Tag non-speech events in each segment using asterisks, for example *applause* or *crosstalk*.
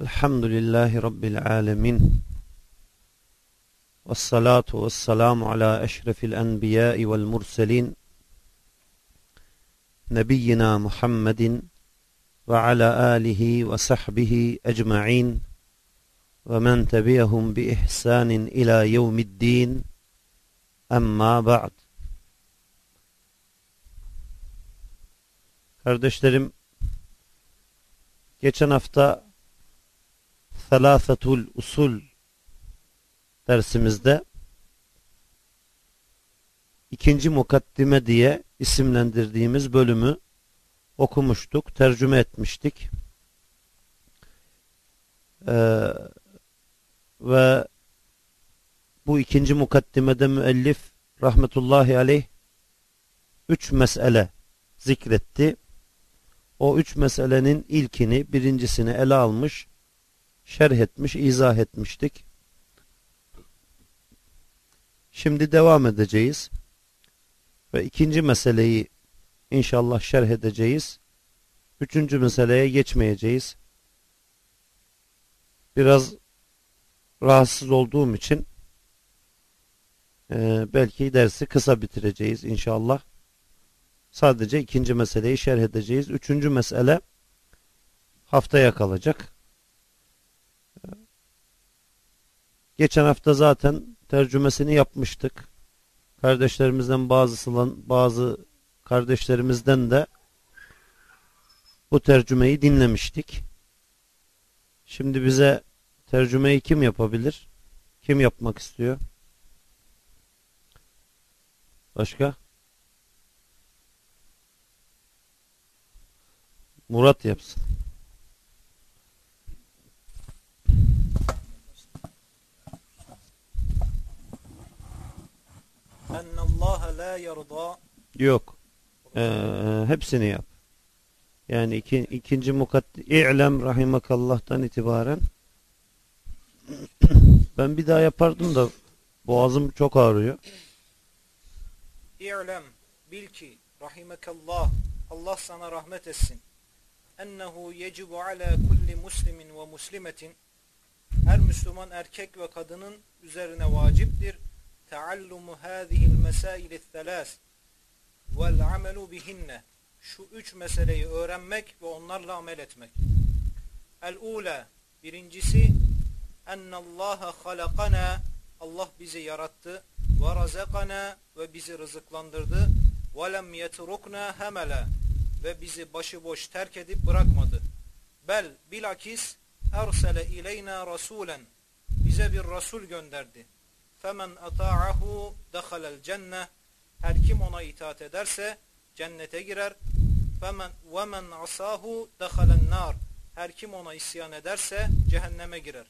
الحمد لله رب العالمين والصلاة والسلام على أشرف الأنبياء والمرسلين نبينا محمد وعلى آله وصحبه أجمعين ومن تبعهم بإحسان إلى يوم الدين. أما بعد. Kardeşlerim geçen hafta Selâfetul Usul dersimizde ikinci mukaddime diye isimlendirdiğimiz bölümü okumuştuk, tercüme etmiştik. Ee, ve bu ikinci mukaddimede müellif rahmetullahi aleyh üç mesele zikretti. O üç meselenin ilkini, birincisini ele almış, şerh etmiş, izah etmiştik. Şimdi devam edeceğiz. Ve ikinci meseleyi inşallah şerh edeceğiz. Üçüncü meseleye geçmeyeceğiz. Biraz rahatsız olduğum için e, belki dersi kısa bitireceğiz inşallah. Sadece ikinci meseleyi şerh edeceğiz. Üçüncü mesele haftaya kalacak. Geçen hafta zaten tercümesini yapmıştık. Kardeşlerimizden bazısından bazı kardeşlerimizden de bu tercümeyi dinlemiştik. Şimdi bize tercümeyi kim yapabilir? Kim yapmak istiyor? Başka? Murat yapsın. la. Yok. Ee, hepsini yap. Yani iki, ikinci mukaddi İ'lem rahimekallah'tan itibaren *coughs* ben bir daha yapardım da boğazım çok ağrıyor. İ'lem bil ki rahimekallah Allah sana rahmet etsin. Ennehu yecibu ala kulli muslimin ve muslimetin her Müslüman erkek ve kadının üzerine vaciptir Teallumu hâzihil mesâili thelâs vel amelu bihinne şu üç meseleyi öğrenmek ve onlarla amel etmek. El-ula birincisi ennallaha halakana Allah bizi yarattı ve razakana ve bizi rızıklandırdı ve lem yetrukna hemela ve bizi başıboş terk edip bırakmadı. Bel bilakis ersele ileyna rasulen bize bir rasul gönderdi. Femen ata'ahu dehalel cenne her kim ona itaat ederse cennete girer. Femen ve men asahu her kim ona isyan ederse cehenneme girer.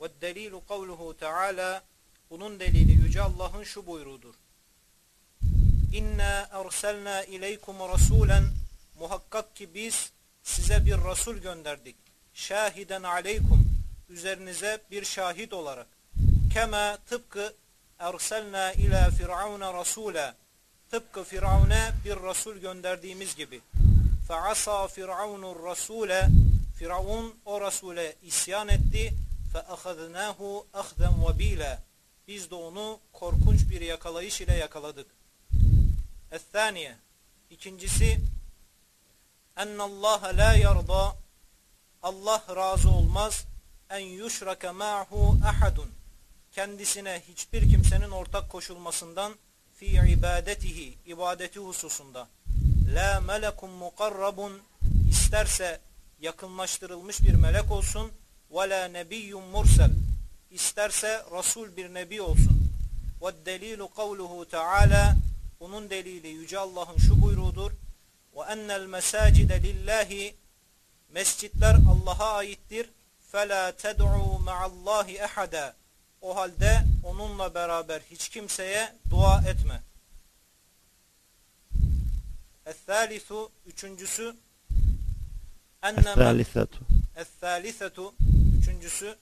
Ve delilu kavluhu teala bunun delili yüce Allah'ın şu buyruğudur. İnna erselna ileykum rasulen muhakkak ki biz size bir rasul gönderdik. Şahiden aleykum üzerinize bir şahit olarak. Kema tıpkı erselna ila firavuna rasula. Tıpkı firavune bir rasul gönderdiğimiz gibi. Feasa firavunur rasule Firavun o rasule isyan etti. Feahadnahu ahden vebila biz de onu korkunç bir yakalayış ile yakaladık. Ethaniye İkincisi Ennallaha la yarda. Allah razı olmaz. En yuşrake ma'hu ahadun kendisine hiçbir kimsenin ortak koşulmasından fi ibadetihi ibadeti hususunda la melekun mukarrabun isterse yakınlaştırılmış bir melek olsun ve la nebiyyun mursel isterse Resul bir nebi olsun. Ve delilu kavluhu Teala bunun delili Yüce Allah'ın şu buyruğudur. Ve ennel mesacide lillahi mescitler Allah'a aittir. Fela ted'u ma'allahi ehada o halde onunla beraber hiç kimseye dua etme. Es-salisu üçüncüsü Es-salisetu. Es-salisetu üçüncüsü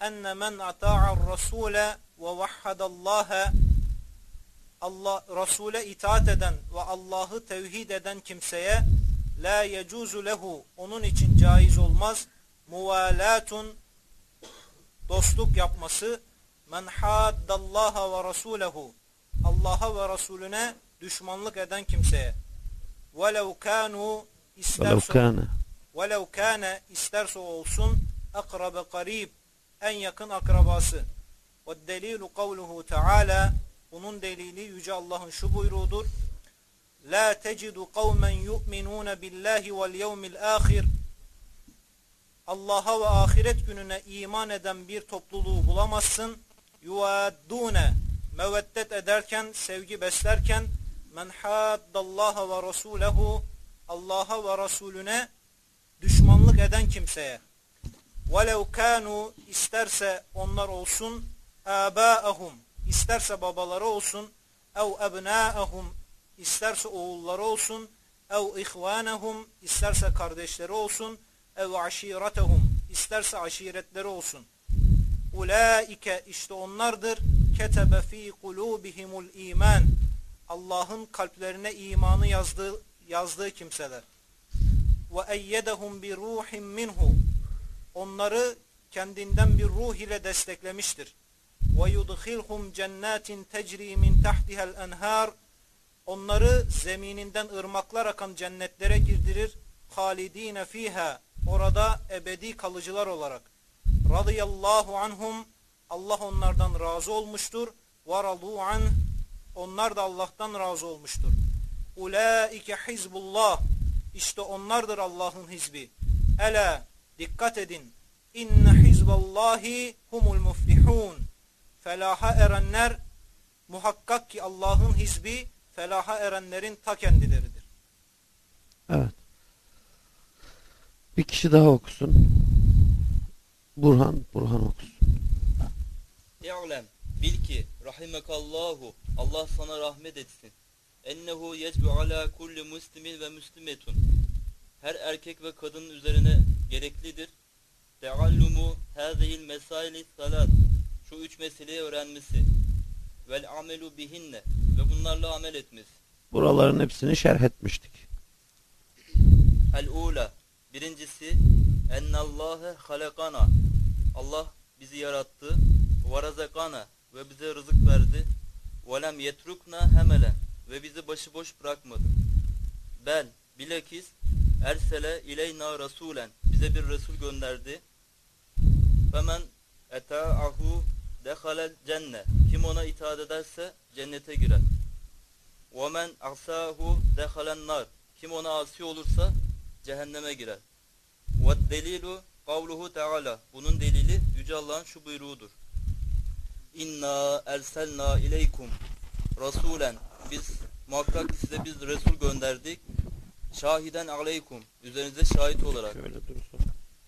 enne men ata'ar rasule ve vahhadallaha Allah Rasule itaat eden ve Allah'ı tevhid eden kimseye la yecuzu lehu onun için caiz olmaz muvalatun dostluk yapması men haddallaha ve rasulehu. Allah'a ve Resulüne düşmanlık eden kimseye. Velev kanu isterse velev kâne. İsterse olsun akrabe karib en yakın akrabası. Ve delilu kavluhu teala bunun delili yüce Allah'ın şu buyruğudur. La tecidu kavmen yu'minun billahi vel yevmil ahir Allah'a ve ahiret gününe iman eden bir topluluğu bulamazsın. Yuaddune meveddet ederken, sevgi beslerken men haddallaha ve rasulehu Allah'a ve Resulüne düşmanlık eden kimseye velev kanu isterse onlar olsun âbâehum isterse babaları olsun ev ebnâehum isterse oğulları olsun ev ihvanehum isterse kardeşleri olsun ev aşiretehum isterse aşiretleri olsun. Ulaike işte onlardır ketebe fi kulubihimul iman. Allah'ın kalplerine imanı yazdığı yazdığı kimseler. Ve eyyedehum bir ruhin minhu. Onları kendinden bir ruh ile desteklemiştir. Ve yudkhilhum cennetin tecri min tahtiha'l enhar. Onları zemininden ırmaklar akan cennetlere girdirir. Halidine fiha orada ebedi kalıcılar olarak radıyallahu anhum Allah onlardan razı olmuştur ve radu an onlar da Allah'tan razı olmuştur. Ulaike hizbullah işte onlardır Allah'ın hizbi. Ela dikkat edin. İnne hizballahi humul muflihun. Felaha erenler muhakkak ki Allah'ın hizbi felaha erenlerin ta kendileridir. Evet. Bir kişi daha okusun. Burhan, Burhan okusun. İ'lem, bil ki, rahimekallahu, Allah sana rahmet etsin. Ennehu yecbu ala kulli muslimin ve müslimetun. Her erkek ve kadının üzerine gereklidir. Teallumu hâzihil mesaili salat. Şu üç meseleyi öğrenmesi. Vel amelu bihinne. Ve bunlarla amel etmesi. Buraların hepsini şerh etmiştik. El ula Birincisi ennallâhe halekana Allah bizi yarattı ve razekana ve bize rızık verdi ve lem yetrukna hemelen ve bizi başıboş bırakmadı. Bel bilakis ersele ileyna rasulen bize bir resul gönderdi. Femen eta'ahu dehalel cenne kim ona itaat ederse cennete girer. Ve men asahu dehalen nar kim ona asi olursa cehenneme girer. Ve delilu kavluhu teala. Bunun delili Yüce Allah'ın şu buyruğudur. İnna erselna ileykum rasulen. Biz muhakkak size biz Resul gönderdik. Şahiden aleykum. Üzerinize şahit olarak.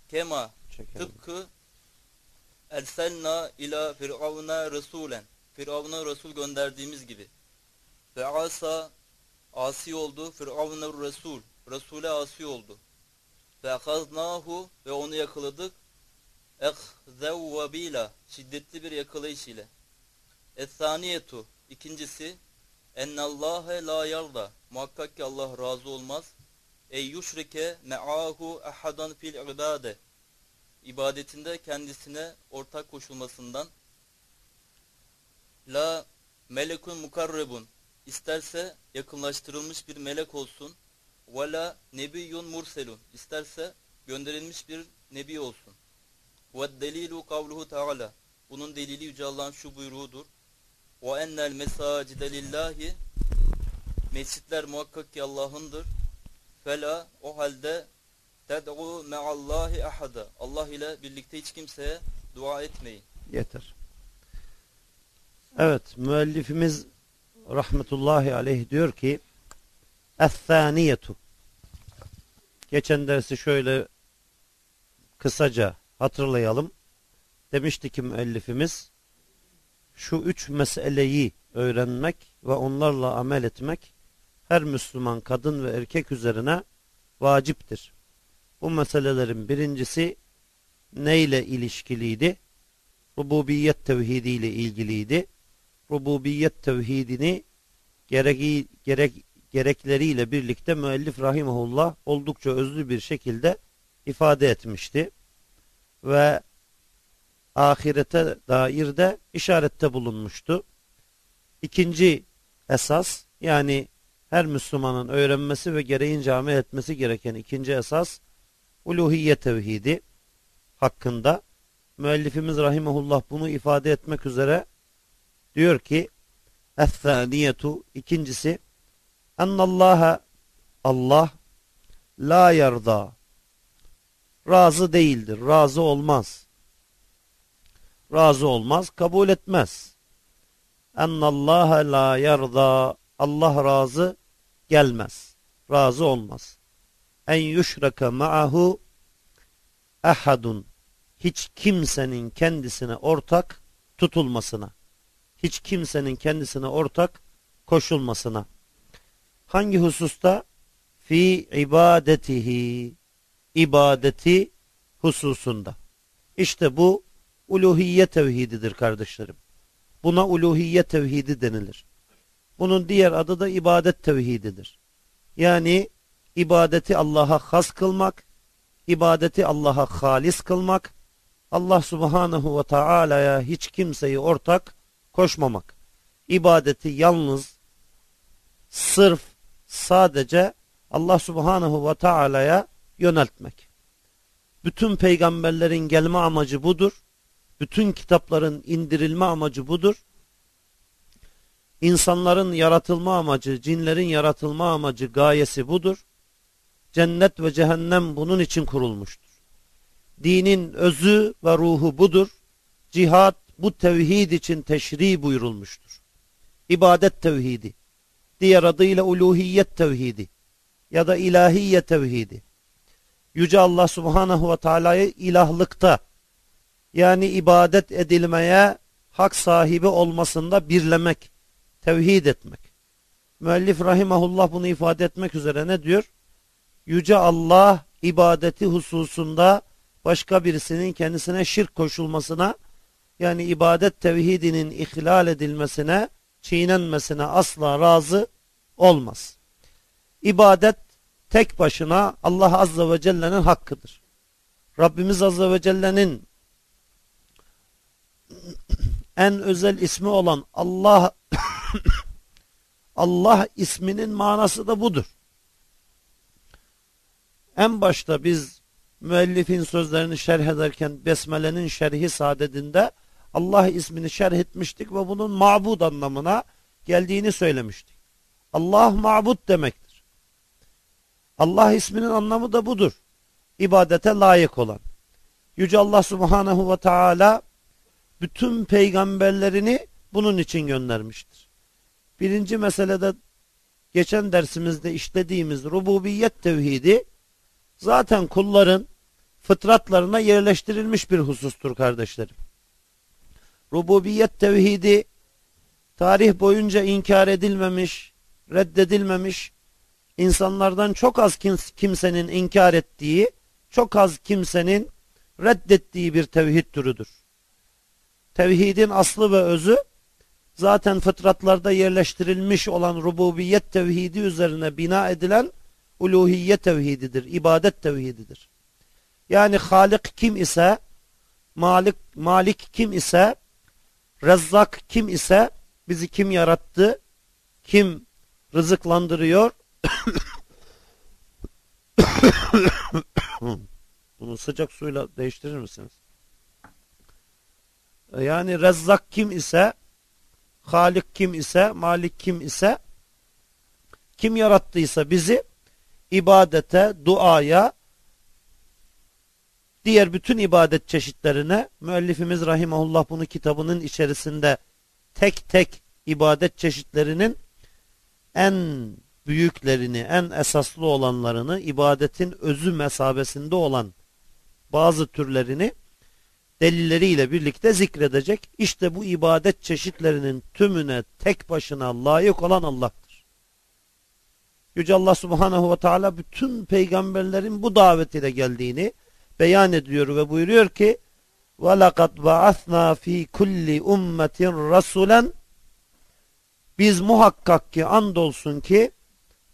Kema. Tıpkı erselna ila firavuna rasulen. Firavuna Resul gönderdiğimiz gibi. Ve asa asi oldu. Firavuna Resul. Resul'e asi oldu. Fehaznahu ve onu yakaladık. Ehzevvabila şiddetli bir yakalayış ile. Ethaniyetu ikincisi ennallâhe la yarda muhakkak ki Allah razı olmaz. Ey yuşrike me'ahu ahadan fil ibade ibadetinde kendisine ortak koşulmasından la melekun mukarrebun isterse yakınlaştırılmış bir melek olsun Vela nebiyyun murselun. İsterse gönderilmiş bir nebi olsun. Ve delilu kavluhu taala. Bunun delili Yüce Allah'ın şu buyruğudur. Ve ennel mesacide lillahi. Mescitler muhakkak ki Allah'ındır. Fela o halde ted'u me'allahi ahada. Allah ile birlikte hiç kimseye dua etmeyin. Yeter. Evet, müellifimiz rahmetullahi aleyh diyor ki Es-saniyetu. Geçen dersi şöyle kısaca hatırlayalım. Demişti ki müellifimiz şu üç meseleyi öğrenmek ve onlarla amel etmek her Müslüman kadın ve erkek üzerine vaciptir. Bu meselelerin birincisi neyle ilişkiliydi? Rububiyet tevhidi ile ilgiliydi. Rububiyet tevhidini gerek, gerek gerekleriyle birlikte müellif rahimahullah oldukça özlü bir şekilde ifade etmişti. ve ahirete dair de işarette bulunmuştu. İkinci esas yani her Müslümanın öğrenmesi ve gereğince amel etmesi gereken ikinci esas uluhiyye tevhidi hakkında müellifimiz rahimehullah bunu ifade etmek üzere diyor ki Es-saniyetu ikincisi ennallaha Allah la yarda razı değildir, razı olmaz. Razı olmaz, kabul etmez. Ennallaha la yarda Allah razı gelmez. Razı olmaz. En yuşraka ma'ahu ahadun hiç kimsenin kendisine ortak tutulmasına hiç kimsenin kendisine ortak koşulmasına. Hangi hususta? Fi ibadetihi ibadeti hususunda. İşte bu uluhiyye tevhididir kardeşlerim. Buna uluhiyye tevhidi denilir. Bunun diğer adı da ibadet tevhididir. Yani ibadeti Allah'a has kılmak, ibadeti Allah'a halis kılmak, Allah subhanahu ve taala'ya hiç kimseyi ortak koşmamak. İbadeti yalnız, sırf, sadece Allah subhanahu ve taala'ya yöneltmek. Bütün peygamberlerin gelme amacı budur. Bütün kitapların indirilme amacı budur. İnsanların yaratılma amacı, cinlerin yaratılma amacı, gayesi budur. Cennet ve cehennem bunun için kurulmuştur. Dinin özü ve ruhu budur. Cihad bu tevhid için teşri buyurulmuştur. İbadet tevhidi, diğer adıyla uluhiyet tevhidi ya da ilahiye tevhidi. Yüce Allah subhanahu ve teala'yı ilahlıkta yani ibadet edilmeye hak sahibi olmasında birlemek, tevhid etmek. Müellif rahimahullah bunu ifade etmek üzere ne diyor? Yüce Allah ibadeti hususunda başka birisinin kendisine şirk koşulmasına yani ibadet tevhidinin ihlal edilmesine, çiğnenmesine asla razı olmaz. İbadet tek başına Allah Azze ve Celle'nin hakkıdır. Rabbimiz Azze ve Celle'nin en özel ismi olan Allah *coughs* Allah isminin manası da budur. En başta biz müellifin sözlerini şerh ederken Besmele'nin şerhi saadetinde Allah ismini şerh etmiştik ve bunun mabud anlamına geldiğini söylemiştik. Allah mabud demektir. Allah isminin anlamı da budur. İbadete layık olan. Yüce Allah subhanahu ve teala bütün peygamberlerini bunun için göndermiştir. Birinci meselede geçen dersimizde işlediğimiz rububiyet tevhidi zaten kulların fıtratlarına yerleştirilmiş bir husustur kardeşlerim rububiyet tevhidi tarih boyunca inkar edilmemiş, reddedilmemiş, insanlardan çok az kimsenin inkar ettiği, çok az kimsenin reddettiği bir tevhid türüdür. Tevhidin aslı ve özü zaten fıtratlarda yerleştirilmiş olan rububiyet tevhidi üzerine bina edilen uluhiyet tevhididir, ibadet tevhididir. Yani Halik kim ise, Malik, Malik kim ise Rezzak kim ise bizi kim yarattı? Kim rızıklandırıyor? Bunu sıcak suyla değiştirir misiniz? Yani Rezzak kim ise Halik kim ise Malik kim ise kim yarattıysa bizi ibadete, duaya, diğer bütün ibadet çeşitlerine müellifimiz rahimahullah bunu kitabının içerisinde tek tek ibadet çeşitlerinin en büyüklerini, en esaslı olanlarını, ibadetin özü mesabesinde olan bazı türlerini delilleriyle birlikte zikredecek. İşte bu ibadet çeşitlerinin tümüne tek başına layık olan Allah'tır. Yüce Allah Subhanahu ve Teala bütün peygamberlerin bu davetiyle geldiğini, beyan ediyor ve buyuruyor ki وَلَقَدْ بَعَثْنَا ف۪ي كُلِّ اُمَّةٍ رَسُولًا biz muhakkak ki andolsun ki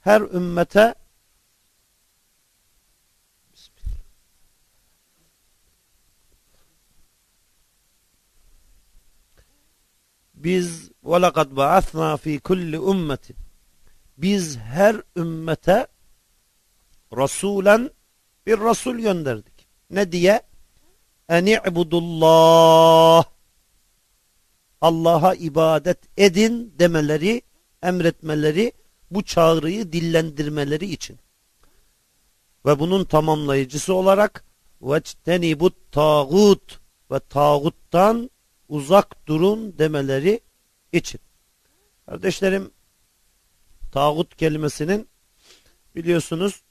her ümmete biz وَلَقَدْ بَعَثْنَا ف۪ي كُلِّ اُمَّةٍ Biz her ümmete Rasulen bir Resul gönderdik. Ne diye? اَنِعْبُدُ اللّٰهِ Allah'a ibadet edin demeleri, emretmeleri, bu çağrıyı dillendirmeleri için. Ve bunun tamamlayıcısı olarak وَاجْتَنِبُ tağut ve tağuttan uzak durun demeleri için. Kardeşlerim, tağut kelimesinin biliyorsunuz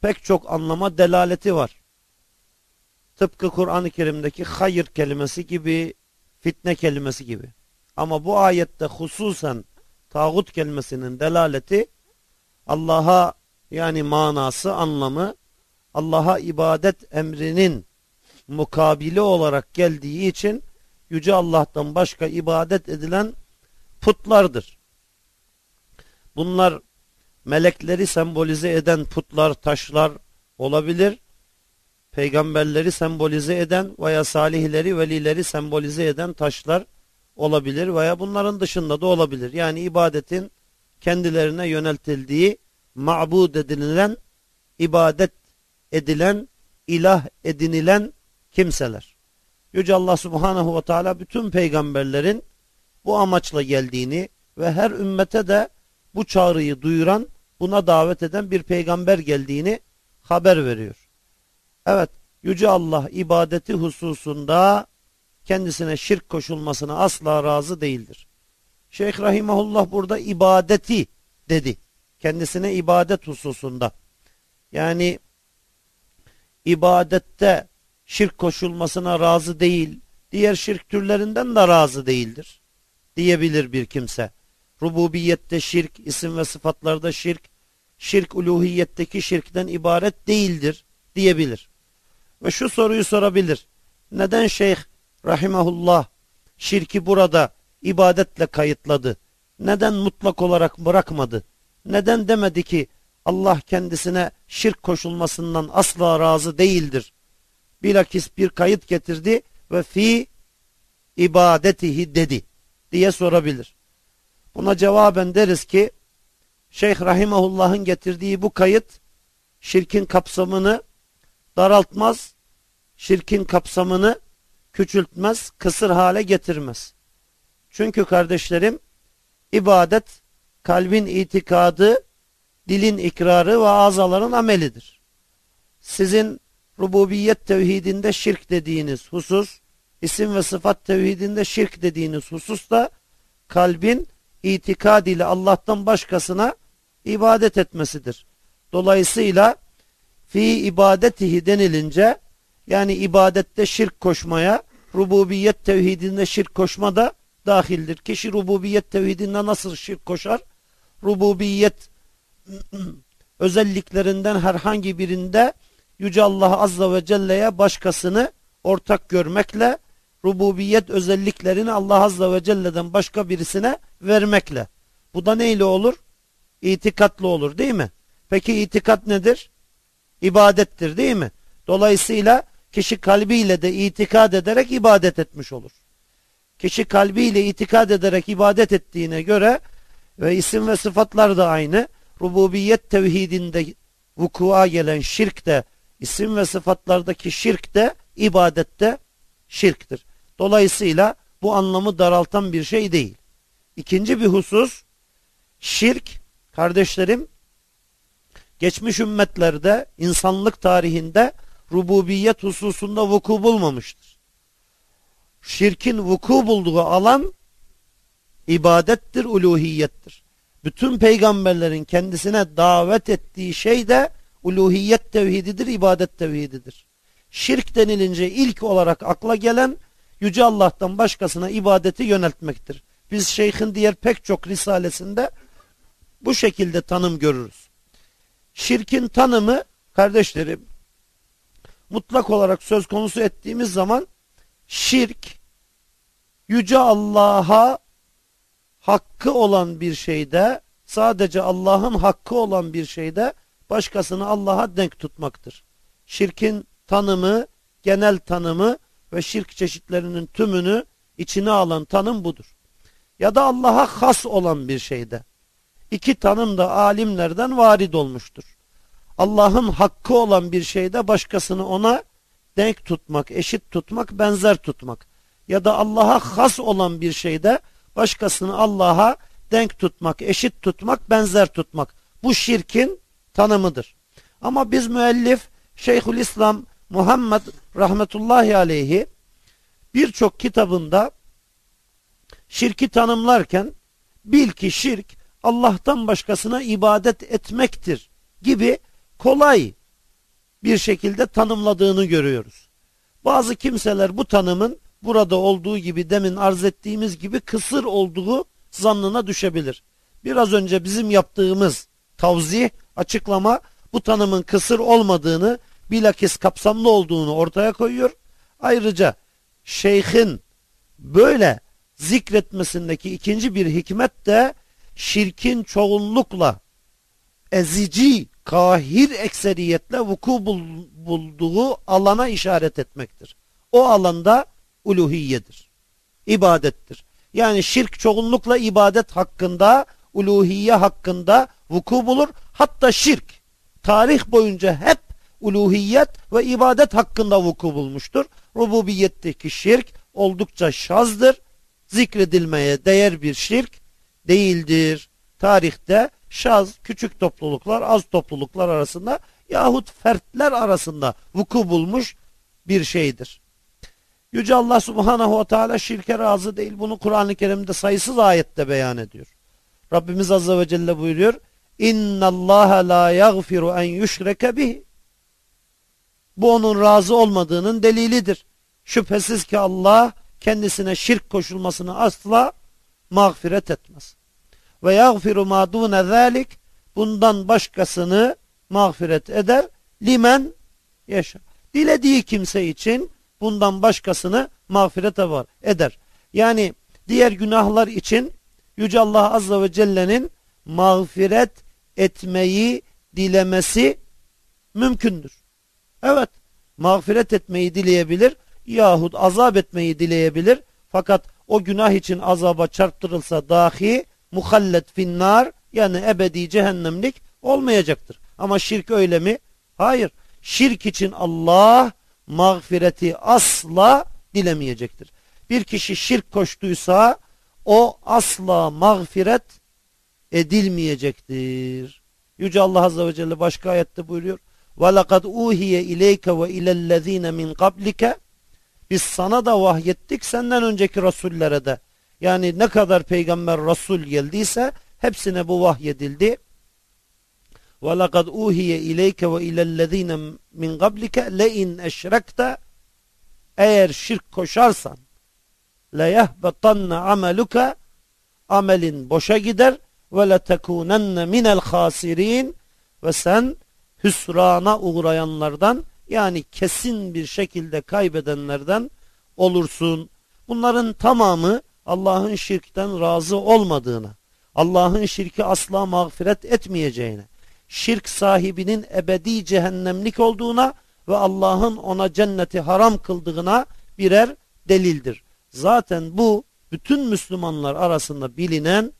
pek çok anlama delaleti var. Tıpkı Kur'an-ı Kerim'deki hayır kelimesi gibi, fitne kelimesi gibi. Ama bu ayette hususen tağut kelimesinin delaleti Allah'a yani manası, anlamı Allah'a ibadet emrinin mukabili olarak geldiği için Yüce Allah'tan başka ibadet edilen putlardır. Bunlar melekleri sembolize eden putlar, taşlar olabilir. Peygamberleri sembolize eden veya salihleri, velileri sembolize eden taşlar olabilir veya bunların dışında da olabilir. Yani ibadetin kendilerine yöneltildiği ma'bud edilen, ibadet edilen, ilah edinilen kimseler. Yüce Allah Subhanahu ve Teala bütün peygamberlerin bu amaçla geldiğini ve her ümmete de bu çağrıyı duyuran, buna davet eden bir peygamber geldiğini haber veriyor. Evet, Yüce Allah ibadeti hususunda kendisine şirk koşulmasına asla razı değildir. Şeyh Rahimahullah burada ibadeti dedi. Kendisine ibadet hususunda. Yani ibadette şirk koşulmasına razı değil, diğer şirk türlerinden de razı değildir diyebilir bir kimse. Rububiyette şirk, isim ve sıfatlarda şirk, şirk uluhiyetteki şirkten ibaret değildir diyebilir. Ve şu soruyu sorabilir. Neden Şeyh Rahimahullah şirki burada ibadetle kayıtladı? Neden mutlak olarak bırakmadı? Neden demedi ki Allah kendisine şirk koşulmasından asla razı değildir. Bilakis bir kayıt getirdi ve fi ibadetihi dedi diye sorabilir. Buna cevaben deriz ki Şeyh Rahimahullah'ın getirdiği bu kayıt şirkin kapsamını daraltmaz, şirkin kapsamını küçültmez, kısır hale getirmez. Çünkü kardeşlerim ibadet kalbin itikadı dilin ikrarı ve azaların amelidir. Sizin rububiyet tevhidinde şirk dediğiniz husus, isim ve sıfat tevhidinde şirk dediğiniz husus da kalbin itikad ile Allah'tan başkasına ibadet etmesidir. Dolayısıyla fi ibadetihi denilince yani ibadette şirk koşmaya rububiyet tevhidinde şirk koşma da dahildir. Kişi rububiyet tevhidinde nasıl şirk koşar? Rububiyet *clears throat* özelliklerinden herhangi birinde Yüce Allah Azza ve Celle'ye başkasını ortak görmekle rububiyet özelliklerini Allah Azza ve Celle'den başka birisine vermekle. Bu da neyle olur? İtikatlı olur değil mi? Peki itikat nedir? İbadettir değil mi? Dolayısıyla kişi kalbiyle de itikad ederek ibadet etmiş olur. Kişi kalbiyle itikad ederek ibadet ettiğine göre ve isim ve sıfatlar da aynı rububiyet tevhidinde vukua gelen şirk de isim ve sıfatlardaki şirk de ibadette şirktir. Dolayısıyla bu anlamı daraltan bir şey değil. İkinci bir husus şirk kardeşlerim geçmiş ümmetlerde insanlık tarihinde rububiyet hususunda vuku bulmamıştır. Şirkin vuku bulduğu alan ibadettir, uluhiyettir bütün peygamberlerin kendisine davet ettiği şey de uluhiyet tevhididir, ibadet tevhididir. Şirk denilince ilk olarak akla gelen Yüce Allah'tan başkasına ibadeti yöneltmektir. Biz şeyhin diğer pek çok risalesinde bu şekilde tanım görürüz. Şirkin tanımı kardeşlerim mutlak olarak söz konusu ettiğimiz zaman şirk Yüce Allah'a hakkı olan bir şeyde sadece Allah'ın hakkı olan bir şeyde başkasını Allah'a denk tutmaktır. Şirkin tanımı, genel tanımı ve şirk çeşitlerinin tümünü içine alan tanım budur. ya da Allah'a has olan bir şeyde. İki tanım da alimlerden varid olmuştur. Allah'ın hakkı olan bir şeyde başkasını ona denk tutmak, eşit tutmak, benzer tutmak. Ya da Allah'a has olan bir şeyde başkasını Allah'a denk tutmak, eşit tutmak, benzer tutmak. Bu şirkin tanımıdır. Ama biz müellif Şeyhülislam Muhammed rahmetullahi aleyhi birçok kitabında şirki tanımlarken bil ki şirk Allah'tan başkasına ibadet etmektir gibi kolay bir şekilde tanımladığını görüyoruz. Bazı kimseler bu tanımın burada olduğu gibi demin arz ettiğimiz gibi kısır olduğu zannına düşebilir. Biraz önce bizim yaptığımız tavzih, açıklama bu tanımın kısır olmadığını, bilakis kapsamlı olduğunu ortaya koyuyor. Ayrıca şeyhin böyle zikretmesindeki ikinci bir hikmet de şirkin çoğunlukla ezici, kahir ekseriyetle vuku bulduğu alana işaret etmektir. O alanda uluhiyedir. ibadettir. Yani şirk çoğunlukla ibadet hakkında, uluhiye hakkında vuku bulur. Hatta şirk tarih boyunca hep uluhiyet ve ibadet hakkında vuku bulmuştur. Rububiyetteki şirk oldukça şazdır. Zikredilmeye değer bir şirk değildir. Tarihte şaz, küçük topluluklar, az topluluklar arasında yahut fertler arasında vuku bulmuş bir şeydir. Yüce Allah subhanahu ve teala şirke razı değil. Bunu Kur'an-ı Kerim'de sayısız ayette beyan ediyor. Rabbimiz azze ve celle buyuruyor. İnna Allah la yaghfiru en yushreke bih. Bu onun razı olmadığının delilidir. Şüphesiz ki Allah kendisine şirk koşulmasını asla mağfiret etmez. Ve yaghfiru ma dune zalik bundan başkasını mağfiret eder. Limen yaşa. Dilediği kimse için bundan başkasını mağfirete var eder. Yani diğer günahlar için Yüce Allah Azze ve Celle'nin mağfiret etmeyi dilemesi mümkündür. Evet, mağfiret etmeyi dileyebilir yahut azap etmeyi dileyebilir. Fakat o günah için azaba çarptırılsa dahi muhallet finnar yani ebedi cehennemlik olmayacaktır. Ama şirk öyle mi? Hayır. Şirk için Allah mağfireti asla dilemeyecektir. Bir kişi şirk koştuysa o asla mağfiret edilmeyecektir. Yüce Allah Azze ve Celle başka ayette buyuruyor. وَلَقَدْ اُوْهِيَ اِلَيْكَ وَاِلَى الَّذ۪ينَ مِنْ قَبْلِكَ Biz sana da vahyettik senden önceki rasullere de. Yani ne kadar peygamber rasul geldiyse hepsine bu vahyedildi. وَلَقَدْ اُوْهِيَ اِلَيْكَ وَاِلَى الَّذ۪ينَ مِنْ قَبْلِكَ لَاِنْ اَشْرَكْتَ Eğer şirk koşarsan لَيَهْبَطَنَّ عَمَلُكَ Amelin boşa gider ve letekunenne minel hasirin ve sen hüsrana uğrayanlardan yani kesin bir şekilde kaybedenlerden olursun. Bunların tamamı Allah'ın şirkten razı olmadığına, Allah'ın şirki asla mağfiret etmeyeceğine, şirk sahibinin ebedi cehennemlik olduğuna ve Allah'ın ona cenneti haram kıldığına birer delildir. Zaten bu bütün Müslümanlar arasında bilinen,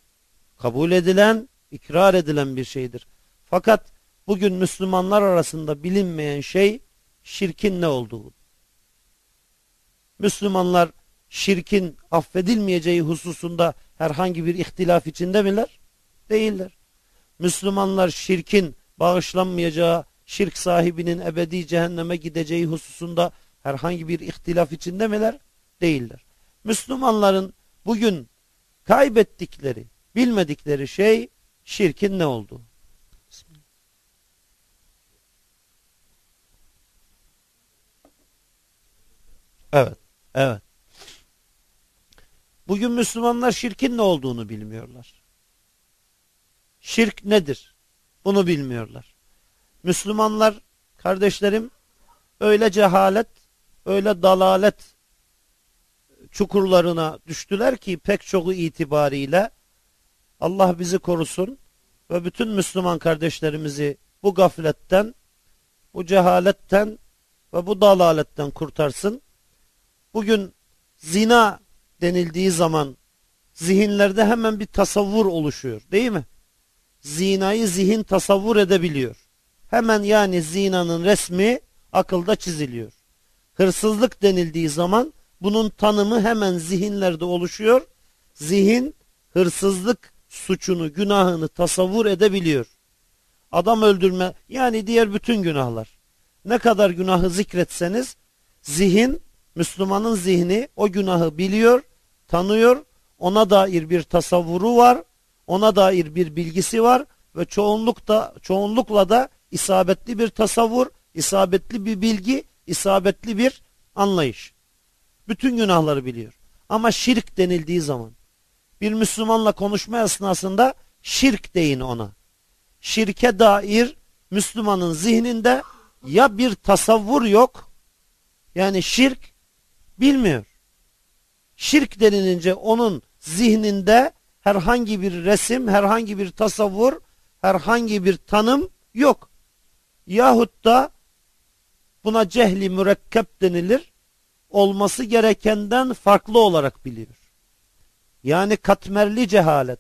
kabul edilen, ikrar edilen bir şeydir. Fakat bugün Müslümanlar arasında bilinmeyen şey şirkin ne olduğu. Müslümanlar şirkin affedilmeyeceği hususunda herhangi bir ihtilaf içinde miler? Değiller. Müslümanlar şirkin bağışlanmayacağı, şirk sahibinin ebedi cehenneme gideceği hususunda herhangi bir ihtilaf içinde miler? Değiller. Müslümanların bugün kaybettikleri, bilmedikleri şey şirkin ne olduğu. Evet, evet. Bugün Müslümanlar şirkin ne olduğunu bilmiyorlar. Şirk nedir? Bunu bilmiyorlar. Müslümanlar, kardeşlerim, öyle cehalet, öyle dalalet çukurlarına düştüler ki pek çoğu itibariyle Allah bizi korusun ve bütün Müslüman kardeşlerimizi bu gafletten, bu cehaletten ve bu dalaletten kurtarsın. Bugün zina denildiği zaman zihinlerde hemen bir tasavvur oluşuyor değil mi? Zinayı zihin tasavvur edebiliyor. Hemen yani zinanın resmi akılda çiziliyor. Hırsızlık denildiği zaman bunun tanımı hemen zihinlerde oluşuyor. Zihin hırsızlık suçunu, günahını tasavvur edebiliyor. Adam öldürme yani diğer bütün günahlar. Ne kadar günahı zikretseniz zihin, Müslümanın zihni o günahı biliyor, tanıyor, ona dair bir tasavvuru var, ona dair bir bilgisi var ve çoğunlukta çoğunlukla da isabetli bir tasavvur, isabetli bir bilgi, isabetli bir anlayış. Bütün günahları biliyor. Ama şirk denildiği zaman bir Müslümanla konuşma esnasında şirk deyin ona. Şirke dair Müslümanın zihninde ya bir tasavvur yok yani şirk bilmiyor. Şirk denilince onun zihninde herhangi bir resim, herhangi bir tasavvur, herhangi bir tanım yok. Yahut da buna cehli mürekkep denilir. Olması gerekenden farklı olarak biliyor. Yani katmerli cehalet,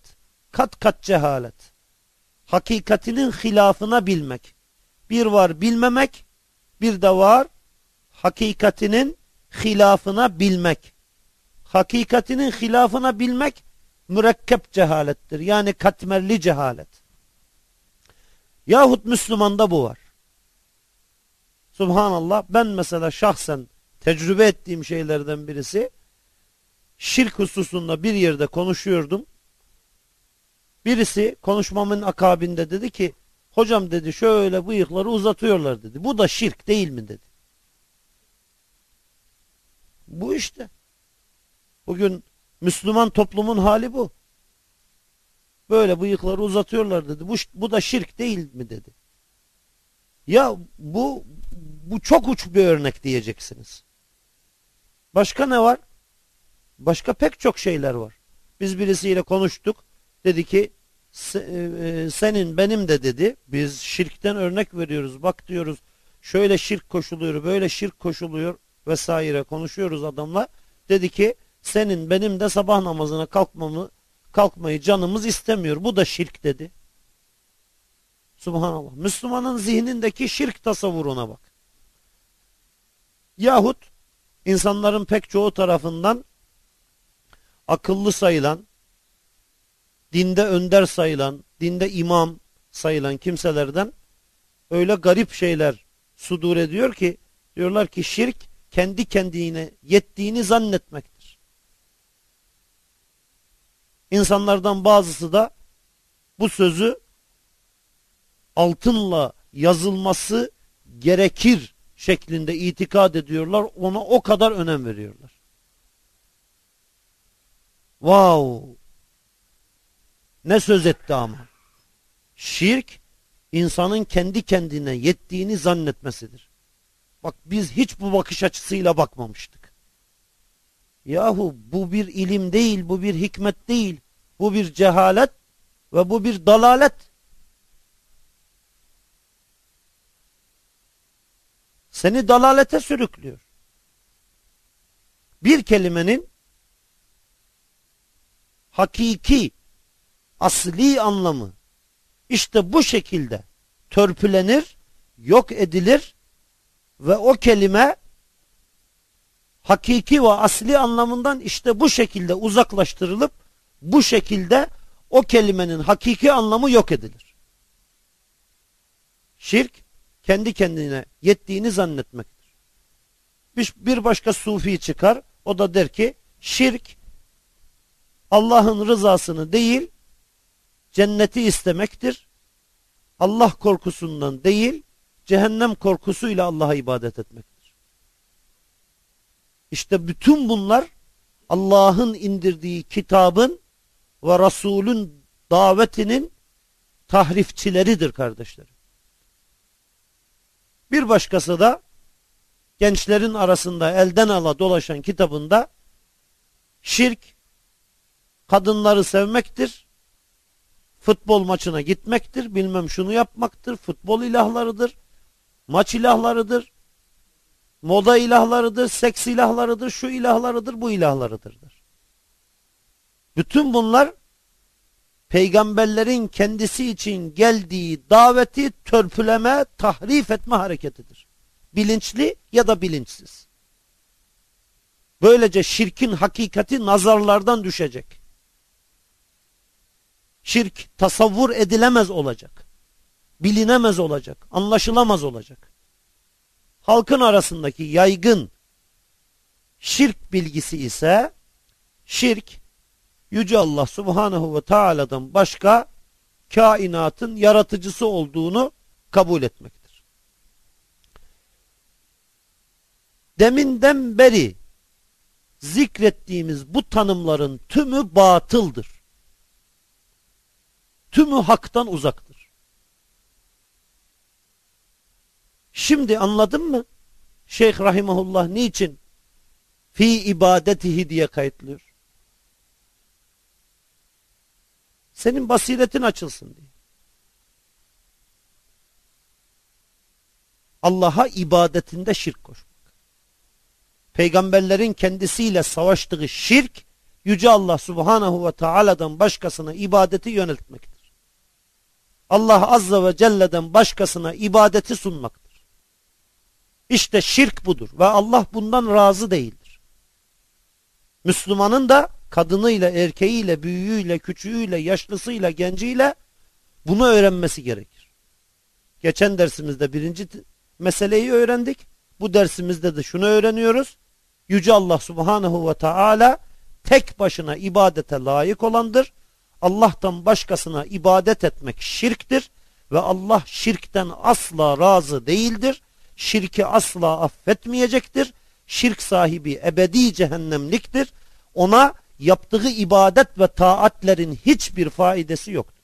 kat kat cehalet. Hakikatinin hilafına bilmek. Bir var bilmemek, bir de var hakikatinin hilafına bilmek. Hakikatinin hilafına bilmek mürekkep cehalettir. Yani katmerli cehalet. Yahut Müslümanda bu var. Subhanallah ben mesela şahsen tecrübe ettiğim şeylerden birisi şirk hususunda bir yerde konuşuyordum. Birisi konuşmamın akabinde dedi ki hocam dedi şöyle bıyıkları uzatıyorlar dedi. Bu da şirk değil mi dedi. Bu işte. Bugün Müslüman toplumun hali bu. Böyle bıyıkları uzatıyorlar dedi. Bu, bu da şirk değil mi dedi. Ya bu bu çok uç bir örnek diyeceksiniz. Başka ne var? Başka pek çok şeyler var. Biz birisiyle konuştuk. Dedi ki e, e, senin benim de dedi. Biz şirkten örnek veriyoruz. Bak diyoruz şöyle şirk koşuluyor, böyle şirk koşuluyor vesaire konuşuyoruz adamla. Dedi ki senin benim de sabah namazına kalkmamı kalkmayı canımız istemiyor. Bu da şirk dedi. Subhanallah. Müslümanın zihnindeki şirk tasavvuruna bak. Yahut insanların pek çoğu tarafından akıllı sayılan, dinde önder sayılan, dinde imam sayılan kimselerden öyle garip şeyler sudur ediyor ki diyorlar ki şirk kendi kendine yettiğini zannetmektir. İnsanlardan bazısı da bu sözü altınla yazılması gerekir şeklinde itikad ediyorlar. Ona o kadar önem veriyorlar. Wow! Ne söz etti ama. Şirk insanın kendi kendine yettiğini zannetmesidir. Bak biz hiç bu bakış açısıyla bakmamıştık. Yahu bu bir ilim değil, bu bir hikmet değil. Bu bir cehalet ve bu bir dalalet. Seni dalalete sürüklüyor. Bir kelimenin hakiki, asli anlamı işte bu şekilde törpülenir, yok edilir ve o kelime hakiki ve asli anlamından işte bu şekilde uzaklaştırılıp bu şekilde o kelimenin hakiki anlamı yok edilir. Şirk kendi kendine yettiğini zannetmektir. Bir başka sufi çıkar o da der ki şirk Allah'ın rızasını değil cenneti istemektir. Allah korkusundan değil cehennem korkusuyla Allah'a ibadet etmektir. İşte bütün bunlar Allah'ın indirdiği kitabın ve Resul'ün davetinin tahrifçileridir kardeşlerim. Bir başkası da gençlerin arasında elden ala dolaşan kitabında şirk kadınları sevmektir, futbol maçına gitmektir, bilmem şunu yapmaktır, futbol ilahlarıdır, maç ilahlarıdır, moda ilahlarıdır, seks ilahlarıdır, şu ilahlarıdır, bu ilahlarıdır. Bütün bunlar peygamberlerin kendisi için geldiği daveti törpüleme, tahrif etme hareketidir. Bilinçli ya da bilinçsiz. Böylece şirkin hakikati nazarlardan düşecek. Şirk tasavvur edilemez olacak. Bilinemez olacak. Anlaşılamaz olacak. Halkın arasındaki yaygın şirk bilgisi ise şirk Yüce Allah Subhanahu ve Taala'dan başka kainatın yaratıcısı olduğunu kabul etmektir. Deminden beri zikrettiğimiz bu tanımların tümü batıldır. Tümü haktan uzaktır. Şimdi anladın mı? Şeyh Rahimahullah niçin fi ibadetihi diye kayıtlıyor? Senin basiretin açılsın diye. Allah'a ibadetinde şirk koşmak. Peygamberlerin kendisiyle savaştığı şirk, Yüce Allah Subhanahu ve Taala'dan başkasına ibadeti yöneltmektir. Allah Azze ve Celle'den başkasına ibadeti sunmaktır. İşte şirk budur ve Allah bundan razı değildir. Müslümanın da kadınıyla, erkeğiyle, büyüğüyle, küçüğüyle, yaşlısıyla, genciyle bunu öğrenmesi gerekir. Geçen dersimizde birinci meseleyi öğrendik. Bu dersimizde de şunu öğreniyoruz. Yüce Allah Subhanahu ve Teala tek başına ibadete layık olandır. Allah'tan başkasına ibadet etmek şirktir ve Allah şirkten asla razı değildir. Şirki asla affetmeyecektir. Şirk sahibi ebedi cehennemliktir. Ona yaptığı ibadet ve taatlerin hiçbir faidesi yoktur.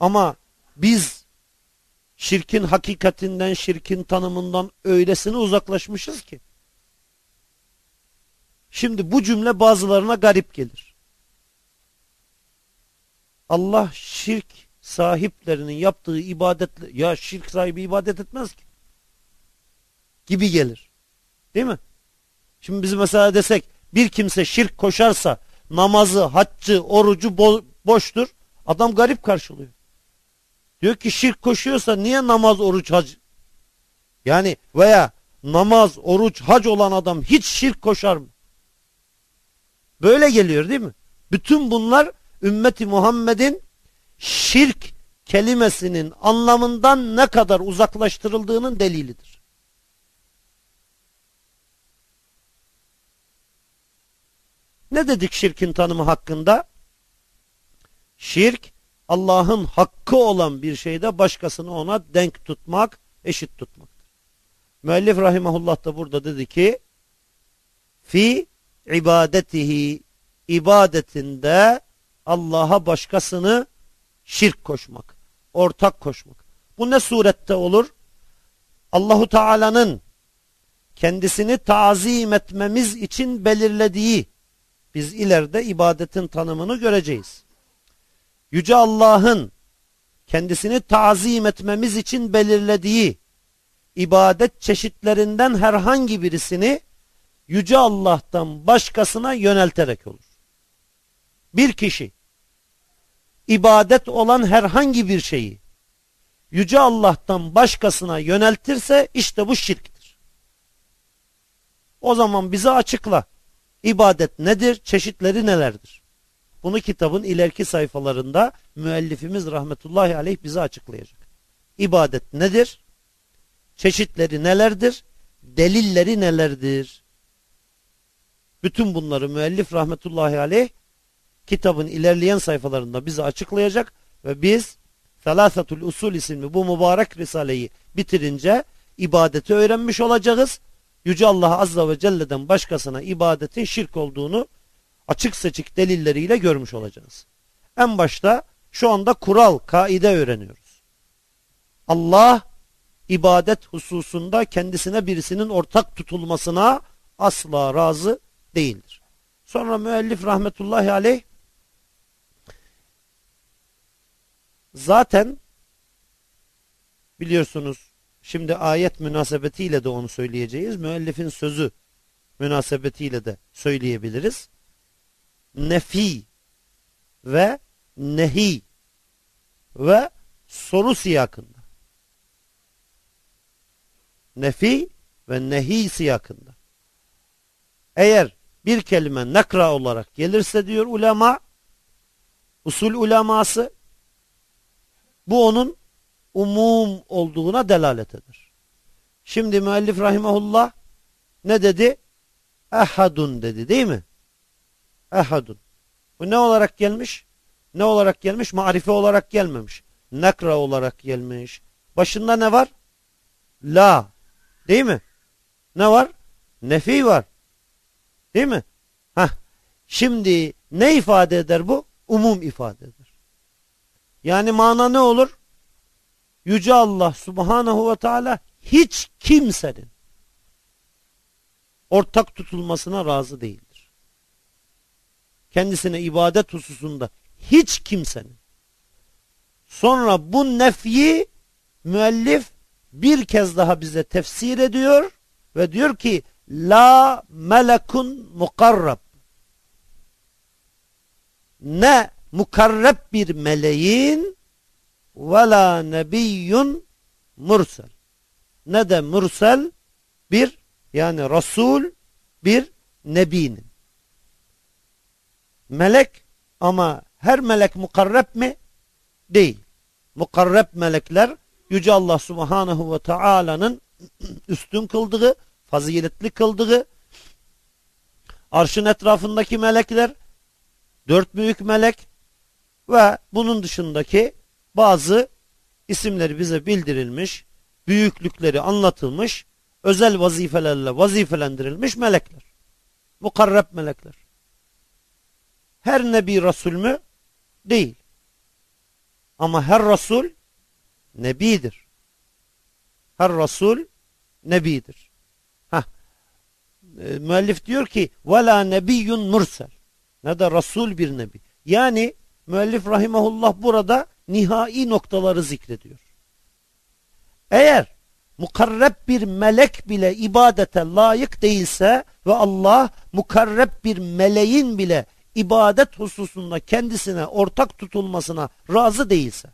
Ama biz şirkin hakikatinden, şirkin tanımından öylesine uzaklaşmışız ki. Şimdi bu cümle bazılarına garip gelir. Allah şirk sahiplerinin yaptığı ibadetle ya şirk sahibi ibadet etmez ki. Gibi gelir. Değil mi? Şimdi biz mesela desek bir kimse şirk koşarsa namazı, haccı, orucu bo boştur. Adam garip karşılıyor. Diyor ki şirk koşuyorsa niye namaz, oruç, hac? Yani veya namaz, oruç, hac olan adam hiç şirk koşar mı? Böyle geliyor değil mi? Bütün bunlar ümmeti Muhammed'in şirk kelimesinin anlamından ne kadar uzaklaştırıldığının delilidir. Ne dedik şirkin tanımı hakkında? Şirk Allah'ın hakkı olan bir şeyde başkasını ona denk tutmak, eşit tutmaktır. Müellif rahimahullah da burada dedi ki fi ibadetihi ibadetinde Allah'a başkasını şirk koşmak, ortak koşmak. Bu ne surette olur? Allahu Teala'nın kendisini tazim etmemiz için belirlediği biz ileride ibadetin tanımını göreceğiz. Yüce Allah'ın kendisini tazim etmemiz için belirlediği ibadet çeşitlerinden herhangi birisini Yüce Allah'tan başkasına yönelterek olur. Bir kişi ibadet olan herhangi bir şeyi Yüce Allah'tan başkasına yöneltirse işte bu şirktir. O zaman bize açıkla. İbadet nedir? Çeşitleri nelerdir? Bunu kitabın ileriki sayfalarında müellifimiz rahmetullahi aleyh bize açıklayacak. İbadet nedir? Çeşitleri nelerdir? Delilleri nelerdir? Bütün bunları müellif rahmetullahi aleyh kitabın ilerleyen sayfalarında bize açıklayacak ve biz Felasatul Usul isimli bu mübarek risaleyi bitirince ibadeti öğrenmiş olacağız Yüce Allah Azza ve Celle'den başkasına ibadetin şirk olduğunu açık seçik delilleriyle görmüş olacağız. En başta şu anda kural, kaide öğreniyoruz. Allah ibadet hususunda kendisine birisinin ortak tutulmasına asla razı değildir. Sonra müellif rahmetullahi aleyh zaten biliyorsunuz Şimdi ayet münasebetiyle de onu söyleyeceğiz. Müellifin sözü münasebetiyle de söyleyebiliriz. nefi ve nehi ve soru siyakında. Nefi ve nehi siyakında. Eğer bir kelime nekra olarak gelirse diyor ulema, usul uleması, bu onun umum olduğuna delalet eder. Şimdi müellif rahimahullah ne dedi? Ehadun dedi değil mi? Ehadun. Bu ne olarak gelmiş? Ne olarak gelmiş? Marife olarak gelmemiş. Nekra olarak gelmiş. Başında ne var? La. Değil mi? Ne var? Nefi var. Değil mi? Heh. Şimdi ne ifade eder bu? Umum ifade eder. Yani mana ne olur? Yüce Allah subhanahu ve teala hiç kimsenin ortak tutulmasına razı değildir. Kendisine ibadet hususunda hiç kimsenin. Sonra bu nefyi müellif bir kez daha bize tefsir ediyor ve diyor ki la melekun mukarrab ne mukarreb bir meleğin ve la nebiyyun mursel ne de mursel bir yani Resul bir nebinin melek ama her melek mukarreb mi? Değil. Mukarreb melekler Yüce Allah Subhanahu ve Taala'nın *clears throat* üstün kıldığı, faziletli kıldığı, arşın etrafındaki melekler, dört büyük melek ve bunun dışındaki bazı isimleri bize bildirilmiş, büyüklükleri anlatılmış, özel vazifelerle vazifelendirilmiş melekler. Mukarreb melekler. Her nebi Resul mü? Değil. Ama her Resul nebidir. Her Resul nebidir. Heh. E, müellif diyor ki وَلَا nebiyyun mursel ne de Resul bir nebi. Yani müellif rahimahullah burada nihai noktaları zikrediyor. Eğer mukarreb bir melek bile ibadete layık değilse ve Allah mukarreb bir meleğin bile ibadet hususunda kendisine ortak tutulmasına razı değilse,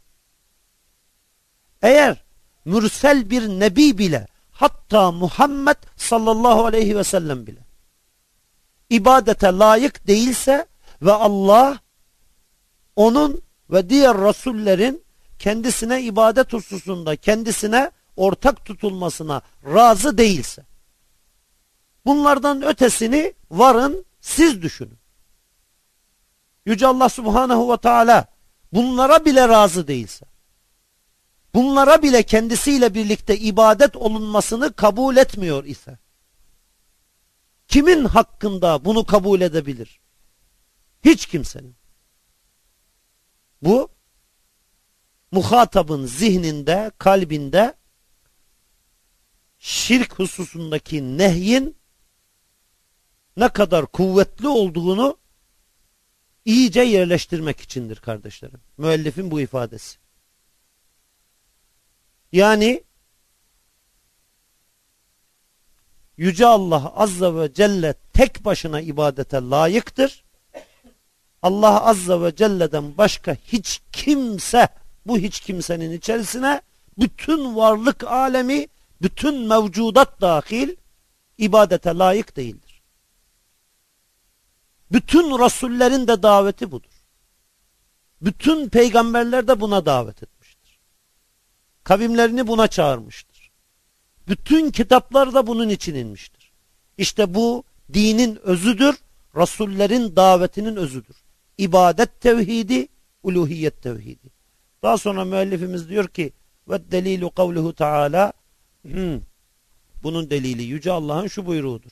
eğer mürsel bir nebi bile, hatta Muhammed sallallahu aleyhi ve sellem bile, ibadete layık değilse ve Allah onun ve diğer rasullerin kendisine ibadet hususunda kendisine ortak tutulmasına razı değilse bunlardan ötesini varın siz düşünün. Yüce Allah Subhanahu ve Teala bunlara bile razı değilse, bunlara bile kendisiyle birlikte ibadet olunmasını kabul etmiyor ise, kimin hakkında bunu kabul edebilir? Hiç kimsenin. Bu, muhatabın zihninde, kalbinde, şirk hususundaki nehyin ne kadar kuvvetli olduğunu iyice yerleştirmek içindir kardeşlerim. Müellifin bu ifadesi. Yani Yüce Allah Azza ve Celle tek başına ibadete layıktır. Allah Azza ve Celle'den başka hiç kimse bu hiç kimsenin içerisine bütün varlık alemi, bütün mevcudat dahil ibadete layık değildir. Bütün rasullerin de daveti budur. Bütün peygamberler de buna davet etmiştir. Kavimlerini buna çağırmıştır. Bütün kitaplar da bunun için inmiştir. İşte bu dinin özüdür, rasullerin davetinin özüdür. İbadet tevhidi, uluhiyet tevhidi. Daha sonra müellifimiz diyor ki ve delilu kavluhu taala bunun delili yüce Allah'ın şu buyruğudur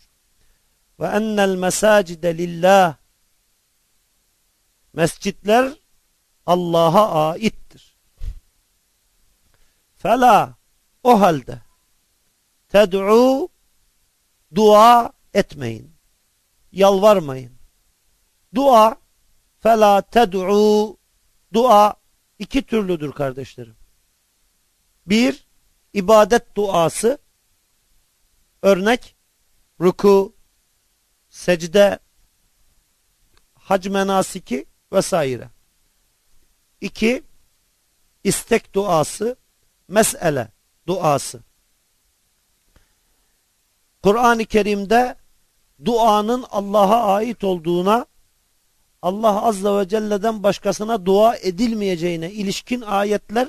ve ennel mesacide lillah mescitler Allah'a aittir. Fela o halde ted'u dua etmeyin. Yalvarmayın. Dua fela ted'u dua iki türlüdür kardeşlerim. Bir ibadet duası örnek ruku, secde hac menasiki vesaire. İki, istek duası, mesele duası. Kur'an-ı Kerim'de duanın Allah'a ait olduğuna Allah Azze ve Celle'den başkasına dua edilmeyeceğine ilişkin ayetler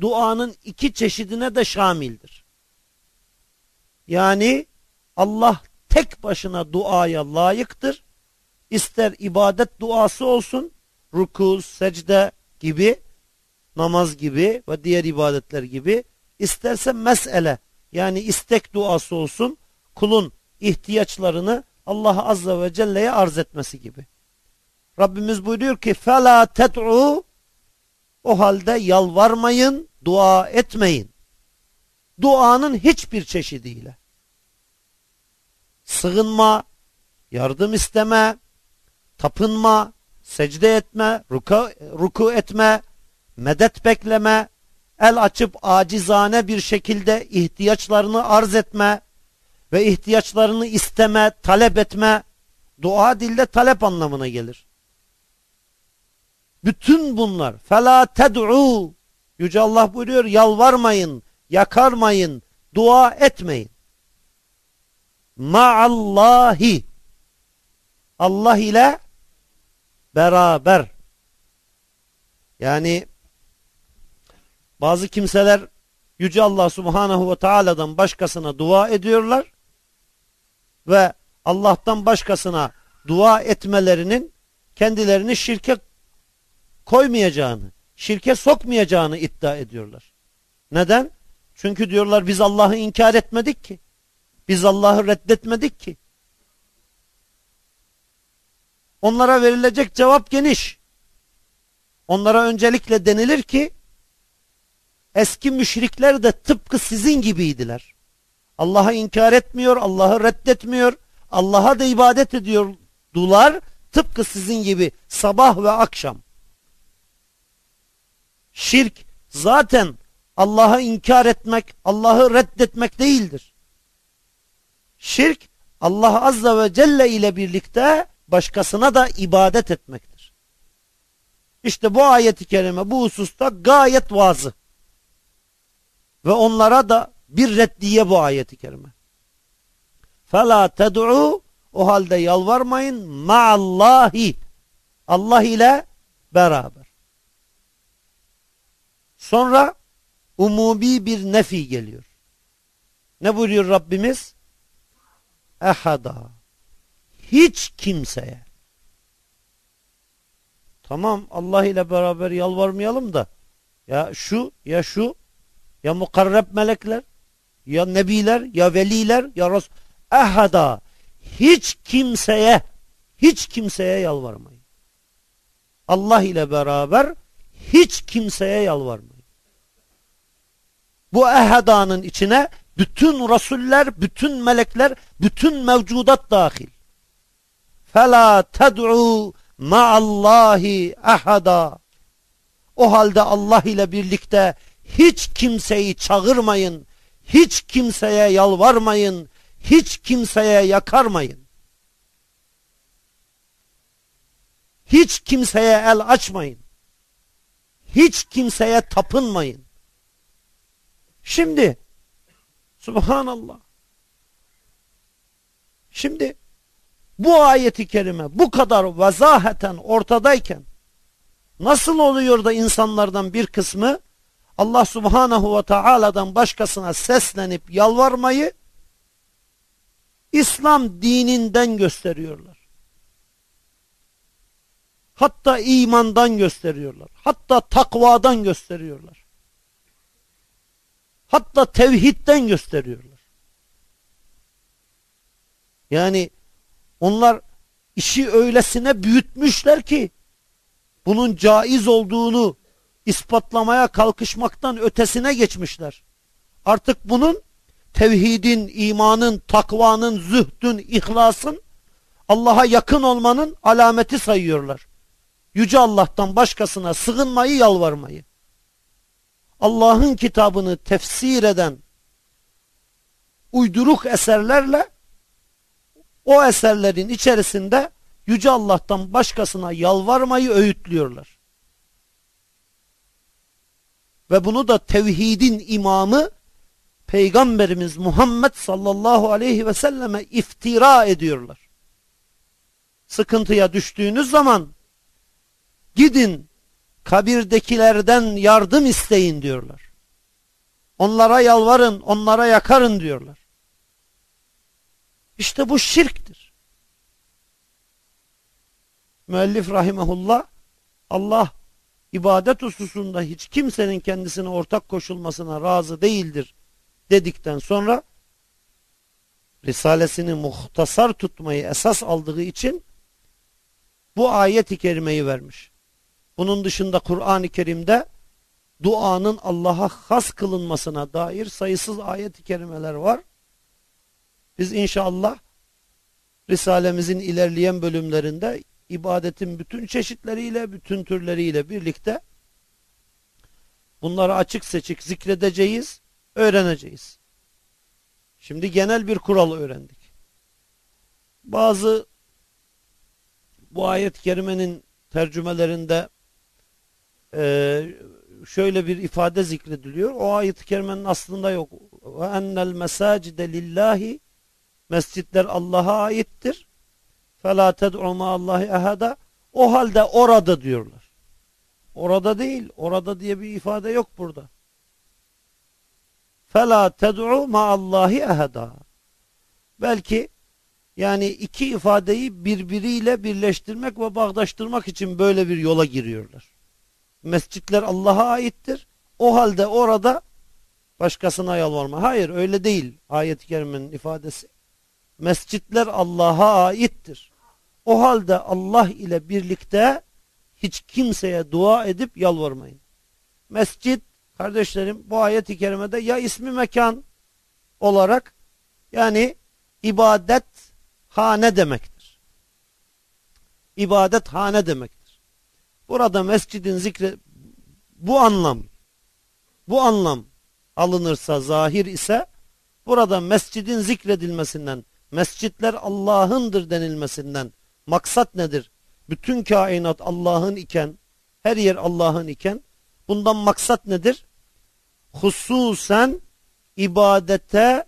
duanın iki çeşidine de şamildir. Yani Allah tek başına duaya layıktır. İster ibadet duası olsun, ruku, secde gibi, namaz gibi ve diğer ibadetler gibi, isterse mesele yani istek duası olsun, kulun ihtiyaçlarını Allah Azze ve Celle'ye arz etmesi gibi. Rabbimiz buyuruyor ki فَلَا تَدْعُوا O halde yalvarmayın, dua etmeyin. Duanın hiçbir çeşidiyle. Sığınma, yardım isteme, tapınma, secde etme, ruku, ruku etme, medet bekleme, el açıp acizane bir şekilde ihtiyaçlarını arz etme ve ihtiyaçlarını isteme, talep etme, dua dilde talep anlamına gelir. Bütün bunlar fela ted'u Yüce Allah buyuruyor yalvarmayın, yakarmayın, dua etmeyin. Ma'allahi Allah ile beraber. Yani bazı kimseler Yüce Allah Subhanahu ve Taala'dan başkasına dua ediyorlar ve Allah'tan başkasına dua etmelerinin kendilerini şirke koymayacağını, şirke sokmayacağını iddia ediyorlar. Neden? Çünkü diyorlar biz Allah'ı inkar etmedik ki. Biz Allah'ı reddetmedik ki. Onlara verilecek cevap geniş. Onlara öncelikle denilir ki eski müşrikler de tıpkı sizin gibiydiler. Allah'ı inkar etmiyor, Allah'ı reddetmiyor, Allah'a da ibadet ediyordular. Tıpkı sizin gibi sabah ve akşam. Şirk zaten Allah'ı inkar etmek, Allah'ı reddetmek değildir. Şirk Allah Azze ve Celle ile birlikte başkasına da ibadet etmektir. İşte bu ayeti kerime bu hususta gayet vazı. Ve onlara da bir reddiye bu ayeti kerime. فَلَا تَدْعُوا O halde yalvarmayın ma'allahi Allah ile beraber. Sonra umumi bir nefi geliyor. Ne buyuruyor Rabbimiz? Ehada. Hiç kimseye. Tamam Allah ile beraber yalvarmayalım da ya şu ya şu ya mukarreb melekler ya nebiler ya veliler ya Resul ehada hiç kimseye hiç kimseye yalvarmayın. Allah ile beraber hiç kimseye yalvarmayın bu ehedanın içine bütün rasuller, bütün melekler, bütün mevcudat dahil. Fela ted'u ma'allahi ahada. O halde Allah ile birlikte hiç kimseyi çağırmayın, hiç kimseye yalvarmayın, hiç kimseye yakarmayın. Hiç kimseye el açmayın. Hiç kimseye tapınmayın. Şimdi Subhanallah. Şimdi bu ayeti kerime bu kadar vazaheten ortadayken nasıl oluyor da insanlardan bir kısmı Allah subhanahu ve taala'dan başkasına seslenip yalvarmayı İslam dininden gösteriyorlar. Hatta imandan gösteriyorlar. Hatta takvadan gösteriyorlar. Hatta tevhidden gösteriyorlar. Yani onlar işi öylesine büyütmüşler ki bunun caiz olduğunu ispatlamaya kalkışmaktan ötesine geçmişler. Artık bunun tevhidin, imanın, takvanın, zühdün, ihlasın Allah'a yakın olmanın alameti sayıyorlar. Yüce Allah'tan başkasına sığınmayı, yalvarmayı. Allah'ın kitabını tefsir eden uyduruk eserlerle o eserlerin içerisinde Yüce Allah'tan başkasına yalvarmayı öğütlüyorlar. Ve bunu da tevhidin imamı Peygamberimiz Muhammed sallallahu aleyhi ve selleme iftira ediyorlar. Sıkıntıya düştüğünüz zaman gidin kabirdekilerden yardım isteyin diyorlar. Onlara yalvarın, onlara yakarın diyorlar. İşte bu şirktir. Müellif rahimehullah Allah ibadet hususunda hiç kimsenin kendisine ortak koşulmasına razı değildir dedikten sonra Risalesini muhtasar tutmayı esas aldığı için bu ayet-i kerimeyi vermiş. Bunun dışında Kur'an-ı Kerim'de duanın Allah'a has kılınmasına dair sayısız ayet-i kerimeler var. Biz inşallah Risalemizin ilerleyen bölümlerinde ibadetin bütün çeşitleriyle, bütün türleriyle birlikte bunları açık seçik zikredeceğiz, öğreneceğiz. Şimdi genel bir kural öğrendik. Bazı bu ayet-i kerimenin tercümelerinde e, şöyle bir ifade zikrediliyor. O ayet-i kerimenin aslında yok. Ve ennel mesacide lillahi mescitler Allah'a aittir. Fela ted'u ma'allahi ehada. O halde orada diyorlar. Orada değil. Orada diye bir ifade yok burada. Fela ted'u ma'allahi ehada. Belki yani iki ifadeyi birbiriyle birleştirmek ve bağdaştırmak için böyle bir yola giriyorlar. Mescitler Allah'a aittir. O halde orada başkasına yalvarma. Hayır öyle değil ayet-i kerimenin ifadesi. Mescitler Allah'a aittir. O halde Allah ile birlikte hiç kimseye dua edip yalvarmayın. Mescit kardeşlerim bu ayet-i kerimede ya ismi mekan olarak yani ibadet hane demektir. İbadet hane demektir. Burada mescidin zikre bu anlam bu anlam alınırsa zahir ise burada mescidin zikredilmesinden mescitler Allah'ındır denilmesinden maksat nedir? Bütün kainat Allah'ın iken her yer Allah'ın iken bundan maksat nedir? Hususen ibadete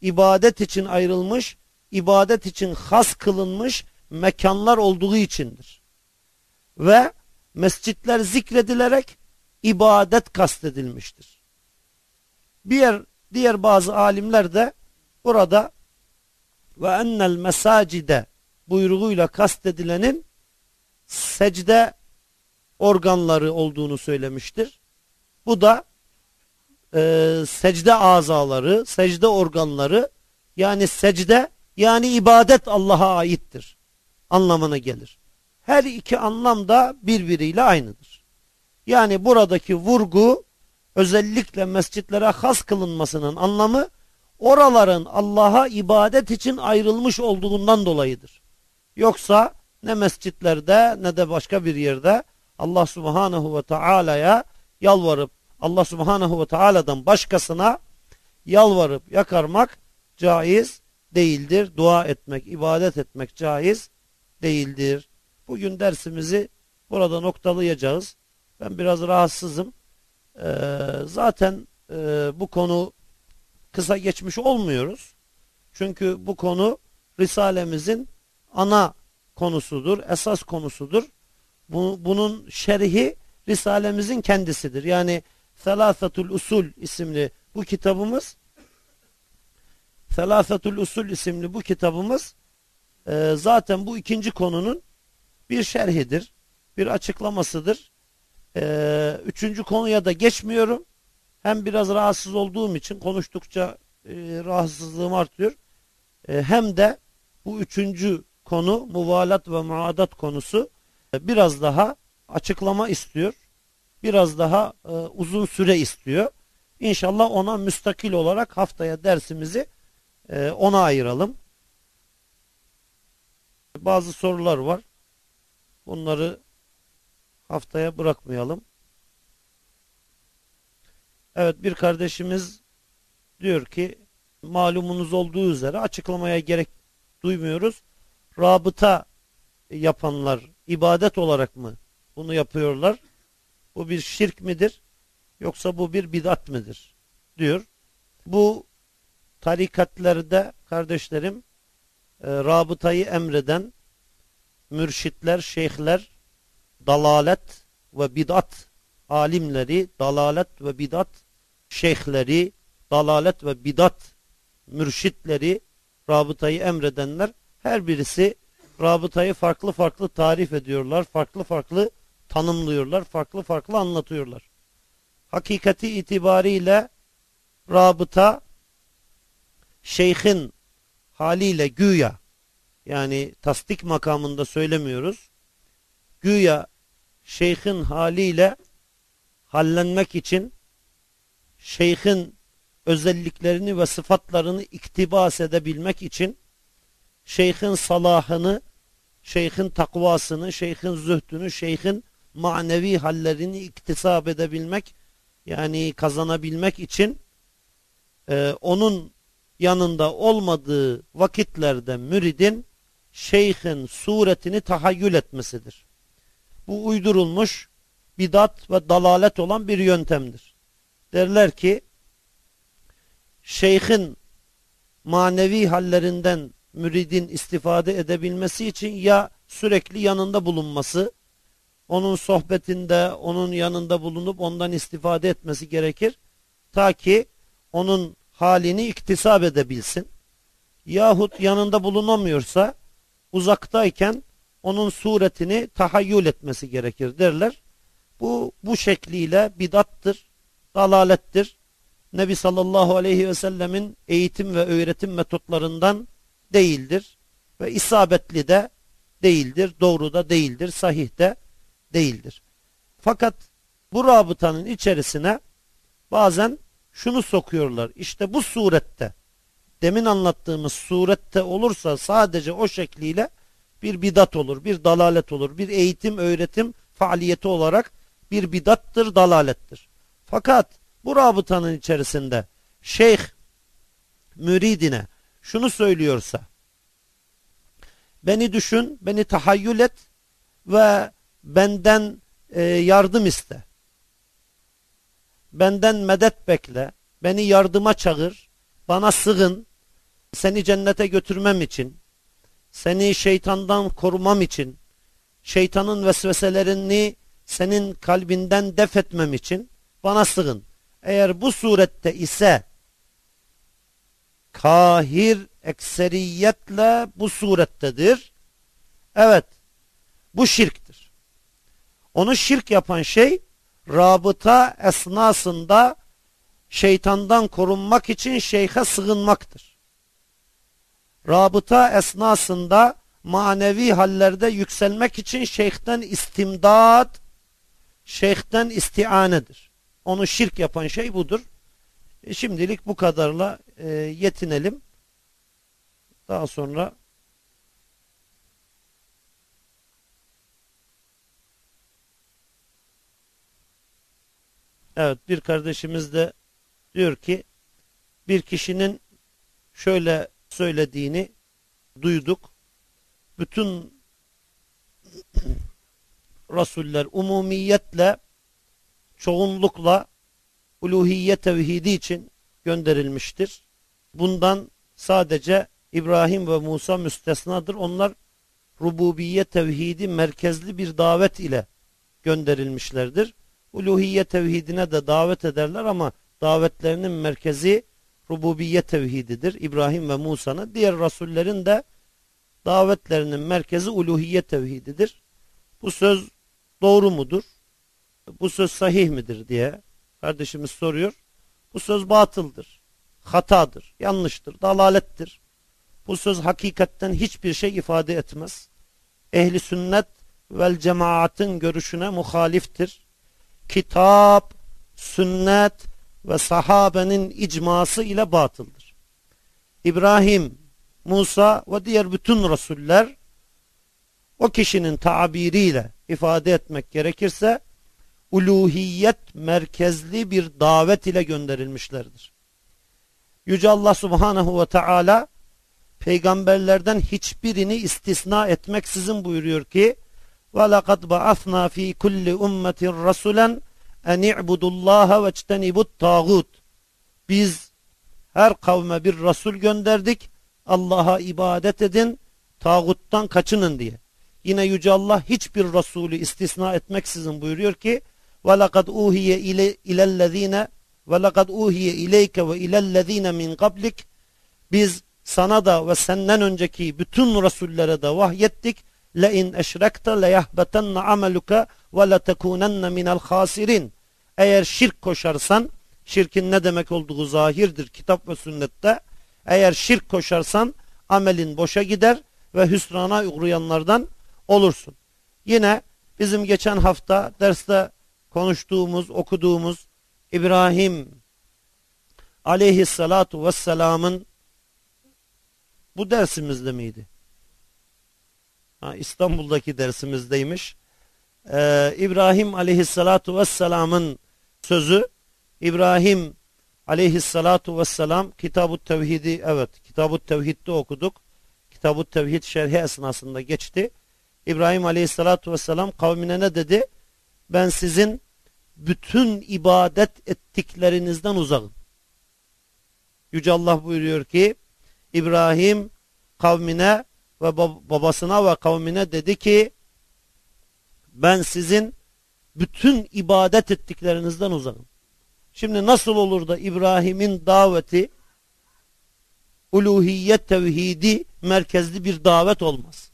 ibadet için ayrılmış ibadet için has kılınmış mekanlar olduğu içindir. Ve mescitler zikredilerek ibadet kastedilmiştir. Diğer, diğer bazı alimler de burada ve ennel mesacide buyruğuyla kastedilenin secde organları olduğunu söylemiştir. Bu da e, secde azaları, secde organları yani secde yani ibadet Allah'a aittir anlamına gelir. Her iki anlam da birbiriyle aynıdır. Yani buradaki vurgu özellikle mescitlere has kılınmasının anlamı oraların Allah'a ibadet için ayrılmış olduğundan dolayıdır. Yoksa ne mescitlerde ne de başka bir yerde Allah subhanahu ve Taala'ya yalvarıp Allah subhanahu ve Taala'dan başkasına yalvarıp yakarmak caiz değildir. Dua etmek, ibadet etmek caiz değildir. Bugün dersimizi burada noktalayacağız. Ben biraz rahatsızım. Ee, zaten e, bu konu kısa geçmiş olmuyoruz. Çünkü bu konu Risalemizin ana konusudur, esas konusudur. Bu, bunun şerhi Risalemizin kendisidir. Yani Selasatul Usul isimli bu kitabımız Selasatul Usul isimli bu kitabımız e, zaten bu ikinci konunun bir şerhidir. Bir açıklamasıdır. E, üçüncü konuya da geçmiyorum. Hem biraz rahatsız olduğum için konuştukça e, rahatsızlığım artıyor. E, hem de bu üçüncü konu muvalat ve muadat konusu e, biraz daha açıklama istiyor. Biraz daha e, uzun süre istiyor. İnşallah ona müstakil olarak haftaya dersimizi e, ona ayıralım. Bazı sorular var. Bunları haftaya bırakmayalım. Evet bir kardeşimiz diyor ki malumunuz olduğu üzere açıklamaya gerek duymuyoruz. Rabıta yapanlar ibadet olarak mı bunu yapıyorlar? Bu bir şirk midir? Yoksa bu bir bidat midir? Diyor. Bu tarikatlerde kardeşlerim e, rabıtayı emreden mürşitler, şeyhler, dalalet ve bidat alimleri, dalalet ve bidat şeyhleri, dalalet ve bidat mürşitleri, rabıtayı emredenler her birisi rabıtayı farklı farklı tarif ediyorlar, farklı farklı tanımlıyorlar, farklı farklı anlatıyorlar. Hakikati itibariyle rabıta şeyhin haliyle güya yani tasdik makamında söylemiyoruz. Güya şeyhin haliyle hallenmek için şeyhin özelliklerini ve sıfatlarını iktibas edebilmek için şeyhin salahını, şeyhin takvasını, şeyhin zühdünü, şeyhin manevi hallerini iktisap edebilmek yani kazanabilmek için e, onun yanında olmadığı vakitlerde müridin şeyhin suretini tahayyül etmesidir. Bu uydurulmuş bidat ve dalalet olan bir yöntemdir. Derler ki şeyhin manevi hallerinden müridin istifade edebilmesi için ya sürekli yanında bulunması, onun sohbetinde, onun yanında bulunup ondan istifade etmesi gerekir. Ta ki onun halini iktisap edebilsin. Yahut yanında bulunamıyorsa uzaktayken onun suretini tahayyül etmesi gerekir derler. Bu bu şekliyle bidattır, dalalettir. Nebi sallallahu aleyhi ve sellemin eğitim ve öğretim metotlarından değildir ve isabetli de değildir, doğru da değildir, sahih de değildir. Fakat bu rabıtanın içerisine bazen şunu sokuyorlar. İşte bu surette demin anlattığımız surette olursa sadece o şekliyle bir bidat olur, bir dalalet olur. Bir eğitim, öğretim faaliyeti olarak bir bidattır, dalalettir. Fakat bu rabıtanın içerisinde şeyh müridine şunu söylüyorsa beni düşün, beni tahayyül et ve benden e, yardım iste. Benden medet bekle, beni yardıma çağır, bana sığın, seni cennete götürmem için, seni şeytandan korumam için, şeytanın vesveselerini senin kalbinden def etmem için bana sığın. Eğer bu surette ise kahir ekseriyetle bu surettedir. Evet bu şirktir. Onu şirk yapan şey rabıta esnasında şeytandan korunmak için şeyhe sığınmaktır. Rabıta esnasında manevi hallerde yükselmek için şeyhten istimdat, şeyhten istianedir. Onu şirk yapan şey budur. E şimdilik bu kadarla e, yetinelim. Daha sonra Evet bir kardeşimiz de diyor ki bir kişinin şöyle söylediğini duyduk. Bütün Rasuller umumiyetle çoğunlukla uluhiyye tevhidi için gönderilmiştir. Bundan sadece İbrahim ve Musa müstesnadır. Onlar rububiyye tevhidi merkezli bir davet ile gönderilmişlerdir. Uluhiyye tevhidine de davet ederler ama davetlerinin merkezi rububiyye tevhididir. İbrahim ve Musa'nın diğer rasullerin de davetlerinin merkezi uluhiyye tevhididir. Bu söz doğru mudur? Bu söz sahih midir diye kardeşimiz soruyor. Bu söz batıldır. Hatadır, yanlıştır, dalalettir. Bu söz hakikatten hiçbir şey ifade etmez. Ehli sünnet vel cemaatın görüşüne muhaliftir. Kitap, sünnet ve sahabenin icması ile batıldır. İbrahim, Musa ve diğer bütün rasuller o kişinin tabiriyle ifade etmek gerekirse uluhiyet merkezli bir davet ile gönderilmişlerdir. Yüce Allah Subhanahu ve Teala peygamberlerden hiçbirini istisna etmeksizin buyuruyor ki وَلَقَدْ بَعَثْنَا ف۪ي كُلِّ اُمَّةٍ رَسُولًا اَنْ اِعْبُدُ اللّٰهَ وَاجْتَنِبُ الطَّاغُوتِ Biz her kavme bir Resul gönderdik. Allah'a ibadet edin, tağuttan kaçının diye. Yine Yüce Allah hiçbir Resulü istisna etmeksizin buyuruyor ki وَلَقَدْ اُوْهِيَ اِلَى الَّذ۪ينَ وَلَقَدْ اُوْهِيَ اِلَيْكَ وَاِلَى الَّذ۪ينَ مِنْ قَبْلِكَ Biz sana da ve senden önceki bütün Resullere de vahyettik. لَاِنْ اَشْرَكْتَ لَيَحْبَتَنَّ عَمَلُكَ وَلَتَكُونَنَّ مِنَ الْخَاسِرِينَ Eğer şirk koşarsan, şirkin ne demek olduğu zahirdir kitap ve sünnette. Eğer şirk koşarsan amelin boşa gider ve hüsrana uğrayanlardan olursun. Yine bizim geçen hafta derste konuştuğumuz, okuduğumuz İbrahim aleyhissalatu vesselamın bu dersimizde miydi? Ha, İstanbul'daki dersimizdeymiş. Ee, İbrahim aleyhissalatu vesselamın sözü İbrahim aleyhissalatu vesselam Kitab-ı Tevhid'i evet Kitab-ı Tevhid'de okuduk. Kitab-ı Tevhid şerhi esnasında geçti. İbrahim aleyhissalatu vesselam kavmine ne dedi? Ben sizin bütün ibadet ettiklerinizden uzakım. Yüce Allah buyuruyor ki İbrahim kavmine ve babasına ve kavmine dedi ki ben sizin bütün ibadet ettiklerinizden uzakım. Şimdi nasıl olur da İbrahim'in daveti uluhiyet tevhidi merkezli bir davet olmaz.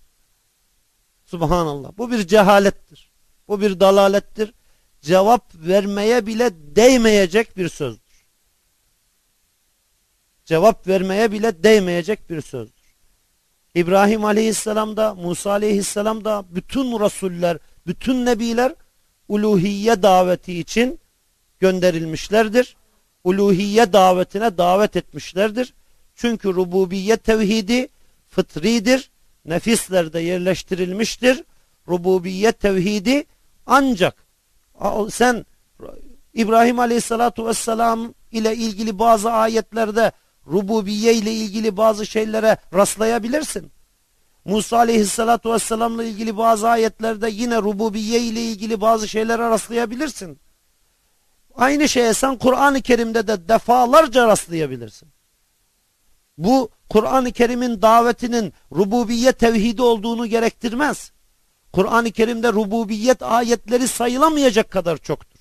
Subhanallah. Bu bir cehalettir. Bu bir dalalettir. Cevap vermeye bile değmeyecek bir sözdür. Cevap vermeye bile değmeyecek bir sözdür. İbrahim Aleyhisselam da, Musa Aleyhisselam da, bütün Resuller, bütün Nebiler uluhiye daveti için gönderilmişlerdir. Uluhiye davetine davet etmişlerdir. Çünkü rububiyet tevhidi fıtridir. Nefislerde yerleştirilmiştir. Rububiyet tevhidi ancak sen İbrahim Aleyhisselatü Vesselam ile ilgili bazı ayetlerde rububiye ile ilgili bazı şeylere rastlayabilirsin. Musa Aleyhisselatü Vesselam'la ilgili bazı ayetlerde yine rububiye ile ilgili bazı şeylere rastlayabilirsin. Aynı şeye sen Kur'an-ı Kerim'de de defalarca rastlayabilirsin. Bu Kur'an-ı Kerim'in davetinin rububiyet tevhidi olduğunu gerektirmez. Kur'an-ı Kerim'de rububiyet ayetleri sayılamayacak kadar çoktur.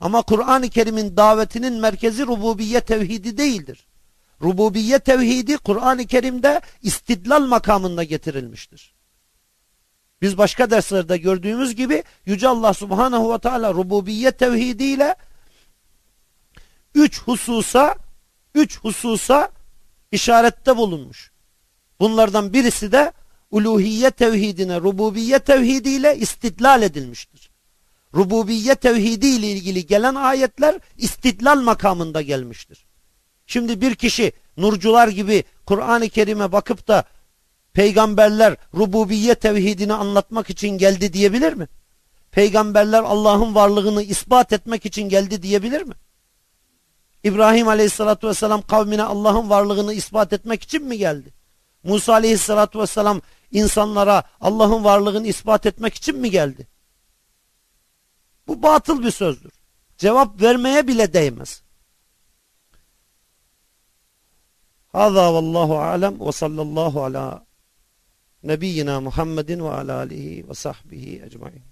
Ama Kur'an-ı Kerim'in davetinin merkezi rububiyet tevhidi değildir. Rububiyet tevhidi Kur'an-ı Kerim'de istidlal makamında getirilmiştir. Biz başka derslerde gördüğümüz gibi Yüce Allah Subhanahu ve Teala rububiyet tevhidiyle üç hususa üç hususa işarette bulunmuş. Bunlardan birisi de uluhiyet tevhidine rububiyet tevhidiyle istidlal edilmiştir. Rububiyet tevhidi ile ilgili gelen ayetler istidlal makamında gelmiştir. Şimdi bir kişi nurcular gibi Kur'an-ı Kerim'e bakıp da peygamberler rububiyet tevhidini anlatmak için geldi diyebilir mi? Peygamberler Allah'ın varlığını ispat etmek için geldi diyebilir mi? İbrahim Aleyhisselatü Vesselam kavmine Allah'ın varlığını ispat etmek için mi geldi? Musa Aleyhisselatü Vesselam insanlara Allah'ın varlığını ispat etmek için mi geldi? Bu batıl bir sözdür. Cevap vermeye bile değmez. Hâzâ vallahu alem ve sallallahu ala nebiyyina Muhammedin ve ala alihi ve sahbihi ecmain.